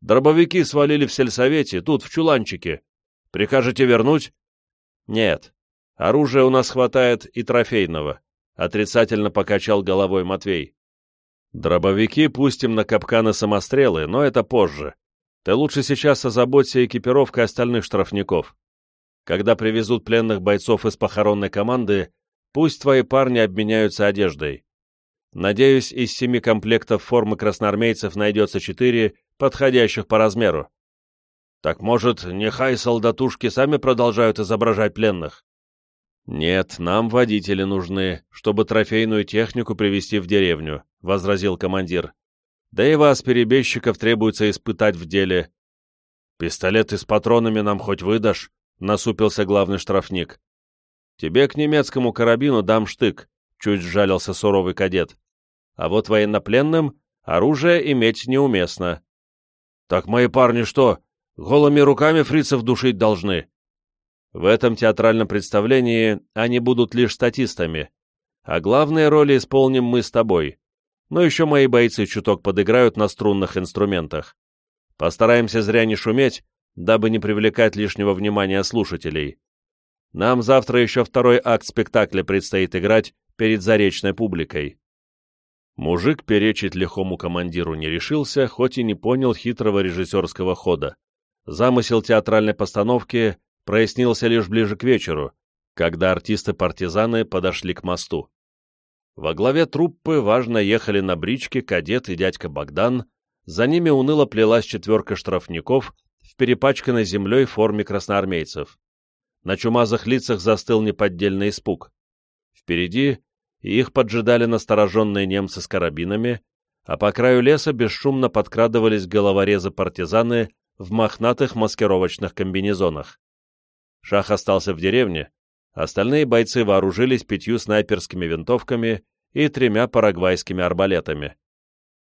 Дробовики свалили в сельсовете, тут, в чуланчике. Прикажете вернуть? Нет. Оружия у нас хватает и трофейного, отрицательно покачал головой Матвей. Дробовики пустим на капканы самострелы, но это позже. Ты лучше сейчас озаботься экипировкой остальных штрафников. Когда привезут пленных бойцов из похоронной команды, пусть твои парни обменяются одеждой. Надеюсь, из семи комплектов формы красноармейцев найдется четыре, подходящих по размеру. Так может, нехай солдатушки сами продолжают изображать пленных? Нет, нам водители нужны, чтобы трофейную технику привезти в деревню, — возразил командир. Да и вас, перебежчиков, требуется испытать в деле. Пистолеты с патронами нам хоть выдашь? — насупился главный штрафник. Тебе к немецкому карабину дам штык, чуть сжалился суровый кадет. А вот военнопленным оружие иметь неуместно. Так мои парни что, голыми руками фрицев душить должны? В этом театральном представлении они будут лишь статистами, а главные роли исполним мы с тобой. Но еще мои бойцы чуток подыграют на струнных инструментах. Постараемся зря не шуметь, дабы не привлекать лишнего внимания слушателей. Нам завтра еще второй акт спектакля предстоит играть перед заречной публикой. Мужик перечить лихому командиру не решился, хоть и не понял хитрого режиссерского хода. Замысел театральной постановки прояснился лишь ближе к вечеру, когда артисты-партизаны подошли к мосту. Во главе труппы важно ехали на бричке кадет и дядька Богдан, за ними уныло плелась четверка штрафников в перепачканной землей форме красноармейцев. На чумазых лицах застыл неподдельный испуг. Впереди их поджидали настороженные немцы с карабинами, а по краю леса бесшумно подкрадывались головорезы-партизаны в мохнатых маскировочных комбинезонах. Шах остался в деревне, остальные бойцы вооружились пятью снайперскими винтовками и тремя парагвайскими арбалетами.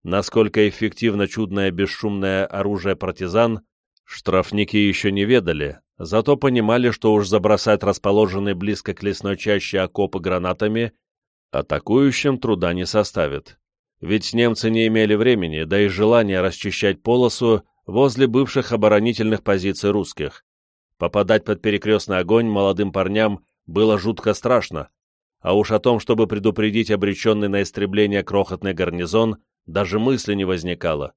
Насколько эффективно чудное бесшумное оружие партизан, штрафники еще не ведали, зато понимали, что уж забросать расположенные близко к лесной чаще окопы гранатами атакующим труда не составит. Ведь немцы не имели времени, да и желания расчищать полосу возле бывших оборонительных позиций русских. Попадать под перекрестный огонь молодым парням было жутко страшно, а уж о том, чтобы предупредить обреченный на истребление крохотный гарнизон, даже мысли не возникало.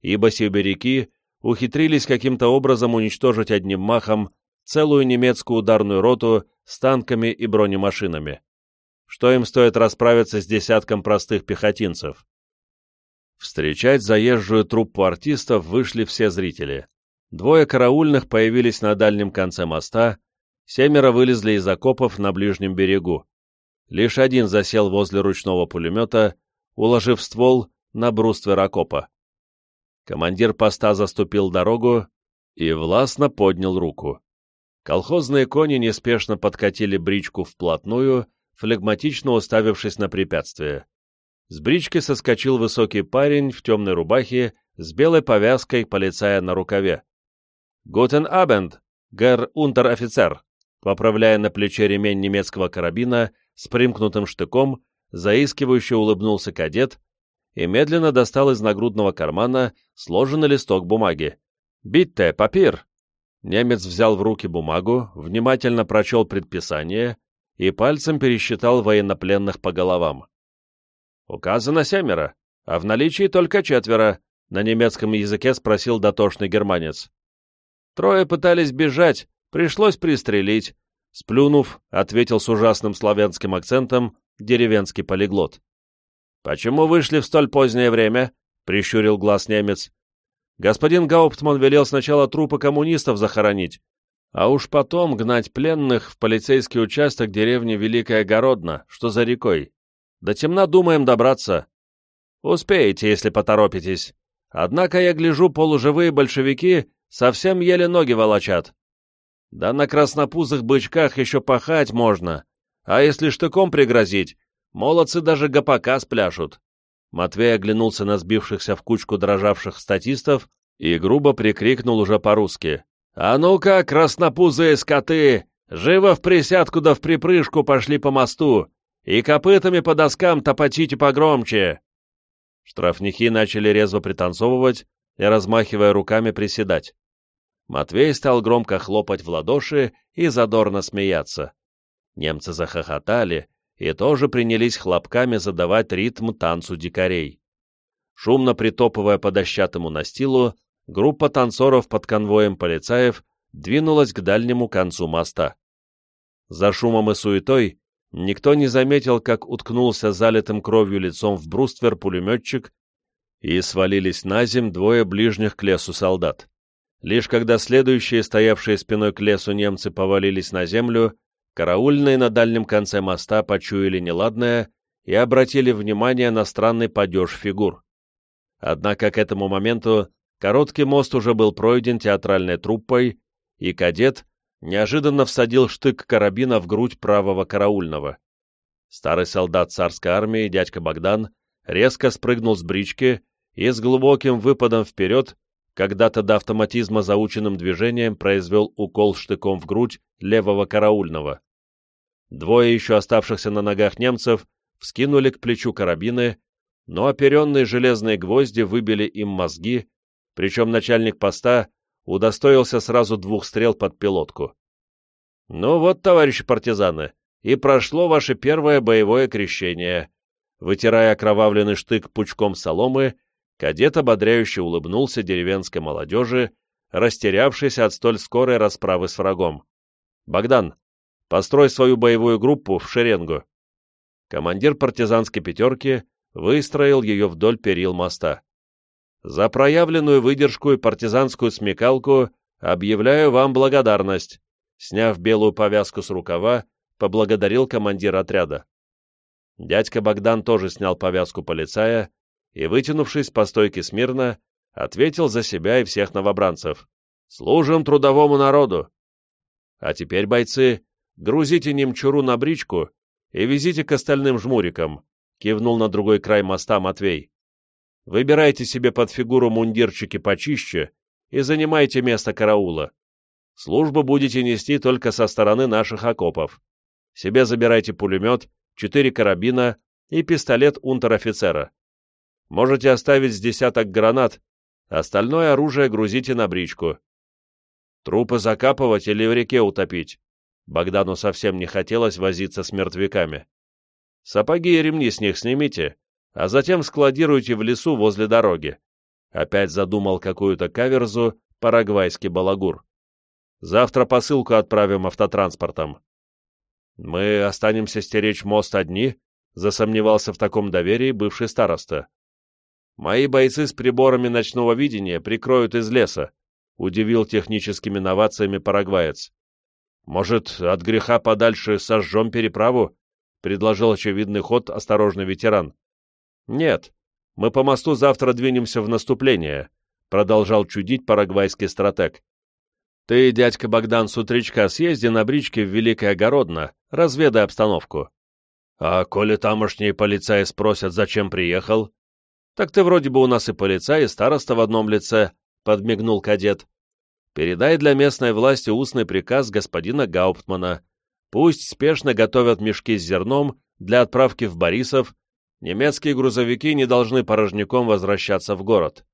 Ибо сибиряки ухитрились каким-то образом уничтожить одним махом целую немецкую ударную роту с танками и бронемашинами. Что им стоит расправиться с десятком простых пехотинцев? Встречать заезжую труппу артистов вышли все зрители. Двое караульных появились на дальнем конце моста, семеро вылезли из окопов на ближнем берегу. Лишь один засел возле ручного пулемета, уложив ствол на бруствер окопа. Командир поста заступил дорогу и властно поднял руку. Колхозные кони неспешно подкатили бричку вплотную, флегматично уставившись на препятствие. С брички соскочил высокий парень в темной рубахе с белой повязкой полицая на рукаве. «Гутен Абенд, гер унтер-офицер», поправляя на плече ремень немецкого карабина с примкнутым штыком, заискивающе улыбнулся кадет и медленно достал из нагрудного кармана сложенный листок бумаги. «Битте, папир!» Немец взял в руки бумагу, внимательно прочел предписание и пальцем пересчитал военнопленных по головам. «Указано семеро, а в наличии только четверо», — на немецком языке спросил дотошный германец. «Трое пытались бежать, пришлось пристрелить», — сплюнув, ответил с ужасным славянским акцентом деревенский полиглот. «Почему вышли в столь позднее время?» — прищурил глаз немец. «Господин Гауптман велел сначала трупы коммунистов захоронить, а уж потом гнать пленных в полицейский участок деревни Великая Городна, что за рекой. До темна думаем добраться. Успеете, если поторопитесь. Однако я гляжу, полуживые большевики совсем еле ноги волочат. Да на краснопузых бычках еще пахать можно, а если штыком пригрозить, молодцы даже гопака спляшут. Матвей оглянулся на сбившихся в кучку дрожавших статистов и грубо прикрикнул уже по-русски. «А ну-ка, краснопузые скоты! Живо в присядку да в припрыжку пошли по мосту! И копытами по доскам топотите погромче!» Штрафники начали резво пританцовывать и, размахивая руками, приседать. Матвей стал громко хлопать в ладоши и задорно смеяться. Немцы захохотали и тоже принялись хлопками задавать ритм танцу дикарей. Шумно притопывая по дощатому настилу, группа танцоров под конвоем полицаев двинулась к дальнему концу моста. За шумом и суетой никто не заметил, как уткнулся залитым кровью лицом в бруствер пулеметчик и свалились на земь двое ближних к лесу солдат. Лишь когда следующие, стоявшие спиной к лесу немцы, повалились на землю, караульные на дальнем конце моста почуяли неладное и обратили внимание на странный падеж фигур. Однако к этому моменту Короткий мост уже был пройден театральной труппой, и кадет неожиданно всадил штык карабина в грудь правого караульного. Старый солдат царской армии, дядька Богдан, резко спрыгнул с брички и с глубоким выпадом вперед, когда-то до автоматизма заученным движением произвел укол штыком в грудь левого караульного. Двое еще оставшихся на ногах немцев вскинули к плечу карабины, но оперенные железные гвозди выбили им мозги причем начальник поста удостоился сразу двух стрел под пилотку. «Ну вот, товарищи партизаны, и прошло ваше первое боевое крещение». Вытирая окровавленный штык пучком соломы, кадет ободряюще улыбнулся деревенской молодежи, растерявшейся от столь скорой расправы с врагом. «Богдан, построй свою боевую группу в шеренгу». Командир партизанской пятерки выстроил ее вдоль перил моста. За проявленную выдержку и партизанскую смекалку объявляю вам благодарность. Сняв белую повязку с рукава, поблагодарил командир отряда. Дядька Богдан тоже снял повязку полицая и, вытянувшись по стойке смирно, ответил за себя и всех новобранцев. «Служим трудовому народу!» А теперь, бойцы, грузите немчуру на бричку и везите к остальным жмурикам, кивнул на другой край моста Матвей. Выбирайте себе под фигуру мундирчики почище и занимайте место караула. Службу будете нести только со стороны наших окопов. Себе забирайте пулемет, четыре карабина и пистолет унтер-офицера. Можете оставить с десяток гранат, остальное оружие грузите на бричку. Трупы закапывать или в реке утопить? Богдану совсем не хотелось возиться с мертвяками. Сапоги и ремни с них снимите, а затем складируйте в лесу возле дороги. Опять задумал какую-то каверзу парагвайский балагур. Завтра посылку отправим автотранспортом. Мы останемся стеречь мост одни, засомневался в таком доверии бывший староста. Мои бойцы с приборами ночного видения прикроют из леса, удивил техническими новациями парагваец. Может, от греха подальше сожжем переправу? предложил очевидный ход осторожный ветеран. «Нет, мы по мосту завтра двинемся в наступление», продолжал чудить парагвайский стратег. «Ты, дядька Богдан, с утречка съезди на бричке в Великое Огородно, разведай обстановку. «А коли тамошние полицаи спросят, зачем приехал?» «Так ты вроде бы у нас и полицай, и староста в одном лице», — подмигнул кадет. «Передай для местной власти устный приказ господина Гауптмана. Пусть спешно готовят мешки с зерном для отправки в Борисов. Немецкие грузовики не должны порожняком возвращаться в город.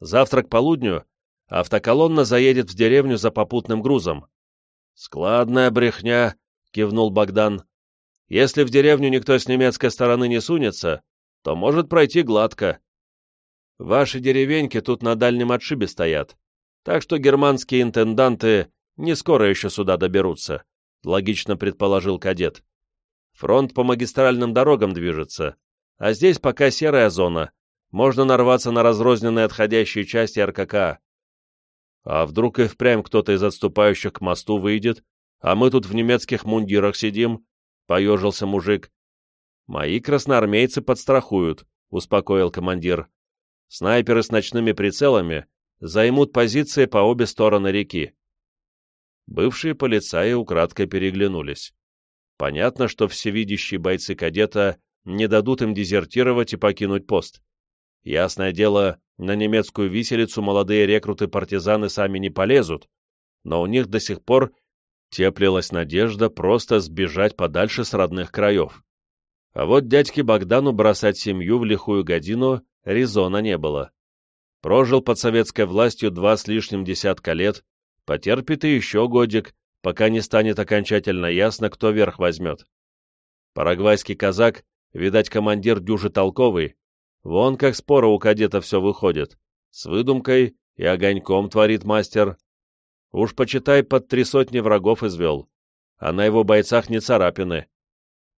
Завтра к полудню автоколонна заедет в деревню за попутным грузом». «Складная брехня», — кивнул Богдан. «Если в деревню никто с немецкой стороны не сунется, то может пройти гладко. Ваши деревеньки тут на дальнем отшибе стоят, так что германские интенданты не скоро еще сюда доберутся», — логично предположил кадет. «Фронт по магистральным дорогам движется, а здесь пока серая зона, можно нарваться на разрозненные отходящие части РКК. А вдруг и впрямь кто-то из отступающих к мосту выйдет, а мы тут в немецких мундирах сидим?» — поежился мужик. «Мои красноармейцы подстрахуют», — успокоил командир. «Снайперы с ночными прицелами займут позиции по обе стороны реки». Бывшие полицаи украдкой переглянулись. Понятно, что всевидящие бойцы кадета не дадут им дезертировать и покинуть пост. Ясное дело, на немецкую виселицу молодые рекруты-партизаны сами не полезут, но у них до сих пор теплилась надежда просто сбежать подальше с родных краев. А вот дядьке Богдану бросать семью в лихую годину резона не было. Прожил под советской властью два с лишним десятка лет, потерпит и еще годик, пока не станет окончательно ясно, кто верх возьмет. Парагвайский казак, видать, командир дюжи толковый, вон как споро у кадета все выходит, с выдумкой и огоньком творит мастер. Уж почитай, под три сотни врагов извел, а на его бойцах не царапины.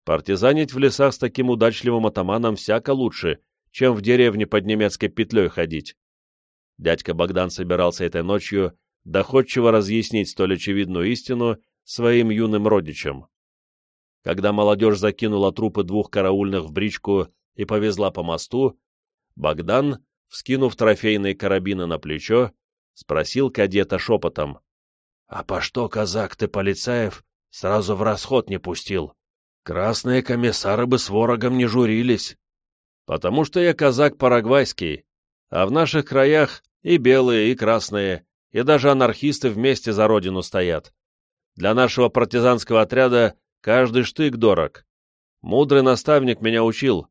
Партизанить в лесах с таким удачливым атаманом всяко лучше, чем в деревне под немецкой петлей ходить. Дядька Богдан собирался этой ночью доходчиво разъяснить столь очевидную истину своим юным родичам. Когда молодежь закинула трупы двух караульных в бричку и повезла по мосту, Богдан, вскинув трофейные карабины на плечо, спросил кадета шепотом. — А по что, казак, ты полицаев сразу в расход не пустил? Красные комиссары бы с ворогом не журились. Потому что я казак парагвайский, а в наших краях и белые, и красные, и даже анархисты вместе за родину стоят. Для нашего партизанского отряда каждый штык дорог. Мудрый наставник меня учил.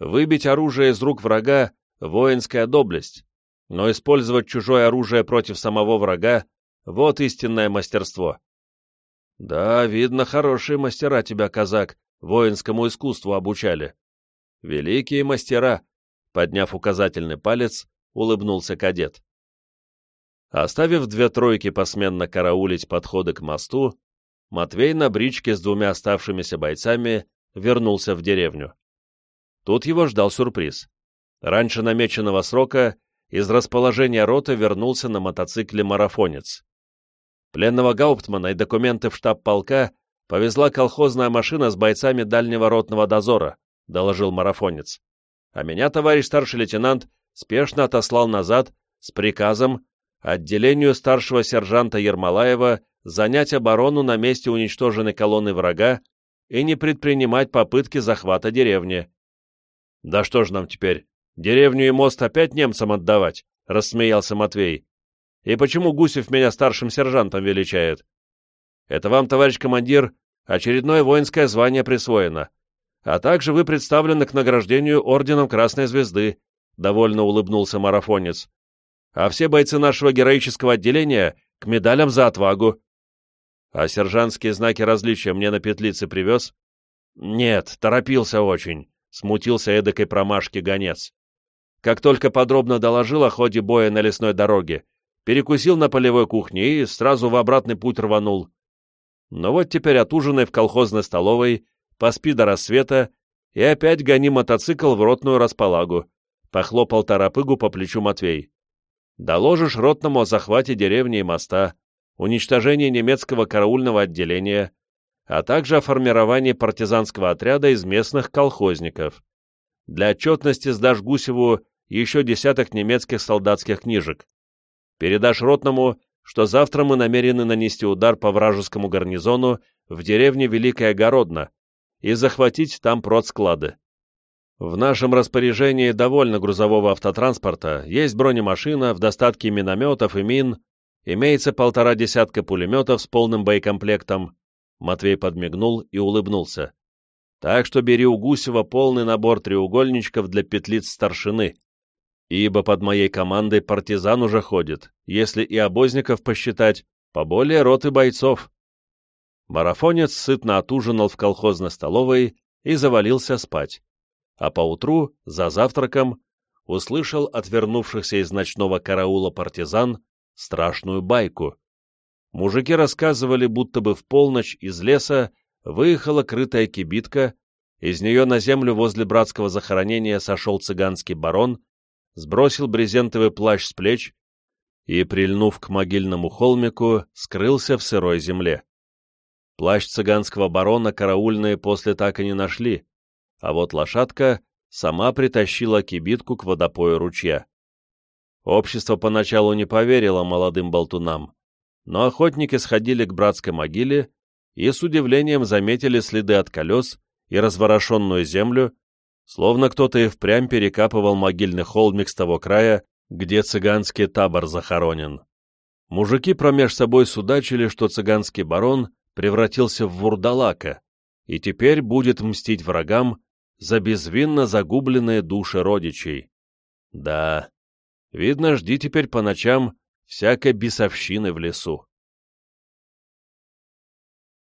Выбить оружие из рук врага — воинская доблесть, но использовать чужое оружие против самого врага — вот истинное мастерство. Да, видно, хорошие мастера тебя, казак, воинскому искусству обучали. Великие мастера, подняв указательный палец, улыбнулся кадет. Оставив две тройки посменно караулить подходы к мосту, Матвей на бричке с двумя оставшимися бойцами вернулся в деревню. Тут его ждал сюрприз. Раньше намеченного срока из расположения роты вернулся на мотоцикле марафонец. Пленного Гауптмана и документы в штаб полка повезла колхозная машина с бойцами дальнего ротного дозора, доложил марафонец. А меня товарищ старший лейтенант спешно отослал назад с приказом отделению старшего сержанта Ермолаева занять оборону на месте уничтоженной колонны врага и не предпринимать попытки захвата деревни. «Да что ж нам теперь, деревню и мост опять немцам отдавать?» — рассмеялся Матвей. И почему Гусев меня старшим сержантом величает? Это вам, товарищ командир, очередное воинское звание присвоено. А также вы представлены к награждению орденом Красной Звезды, — довольно улыбнулся марафонец. А все бойцы нашего героического отделения к медалям за отвагу. А сержантские знаки различия мне на петлице привез? Нет, торопился очень, — смутился эдакой промашки гонец. Как только подробно доложил о ходе боя на лесной дороге, перекусил на полевой кухне и сразу в обратный путь рванул. Но вот теперь отужинай в колхозной столовой, поспи до рассвета и опять гони мотоцикл в ротную располагу, похлопал Тарапыгу по плечу Матвей. Доложишь ротному о захвате деревни и моста, уничтожении немецкого караульного отделения, а также о формировании партизанского отряда из местных колхозников. Для отчетности сдашь Гусеву еще десяток немецких солдатских книжек. Передашь ротному, что завтра мы намерены нанести удар по вражескому гарнизону в деревне Великая Городна и захватить там продсклады. В нашем распоряжении довольно грузового автотранспорта, есть бронемашина, в достатке минометов и мин, имеется полтора десятка пулеметов с полным боекомплектом. Матвей подмигнул и улыбнулся. Так что бери у Гусева полный набор треугольничков для петлиц старшины, ибо под моей командой партизан уже ходит, если и обозников посчитать, поболее роты бойцов. Марафонец сытно отужинал в колхозной столовой и завалился спать а поутру, за завтраком, услышал от вернувшихся из ночного караула партизан страшную байку. Мужики рассказывали, будто бы в полночь из леса выехала крытая кибитка, из нее на землю возле братского захоронения сошел цыганский барон, сбросил брезентовый плащ с плеч и, прильнув к могильному холмику, скрылся в сырой земле. Плащ цыганского барона караульные после так и не нашли, а вот лошадка сама притащила кибитку к водопою ручья. Общество поначалу не поверило молодым болтунам, но охотники сходили к братской могиле и с удивлением заметили следы от колес и разворошенную землю, словно кто-то и впрямь перекапывал могильный холмик с того края, где цыганский табор захоронен. Мужики промеж собой судачили, что цыганский барон превратился в вурдалака и теперь будет мстить врагам за безвинно загубленные души родичей. Да, видно, жди теперь по ночам всякой бесовщины в лесу.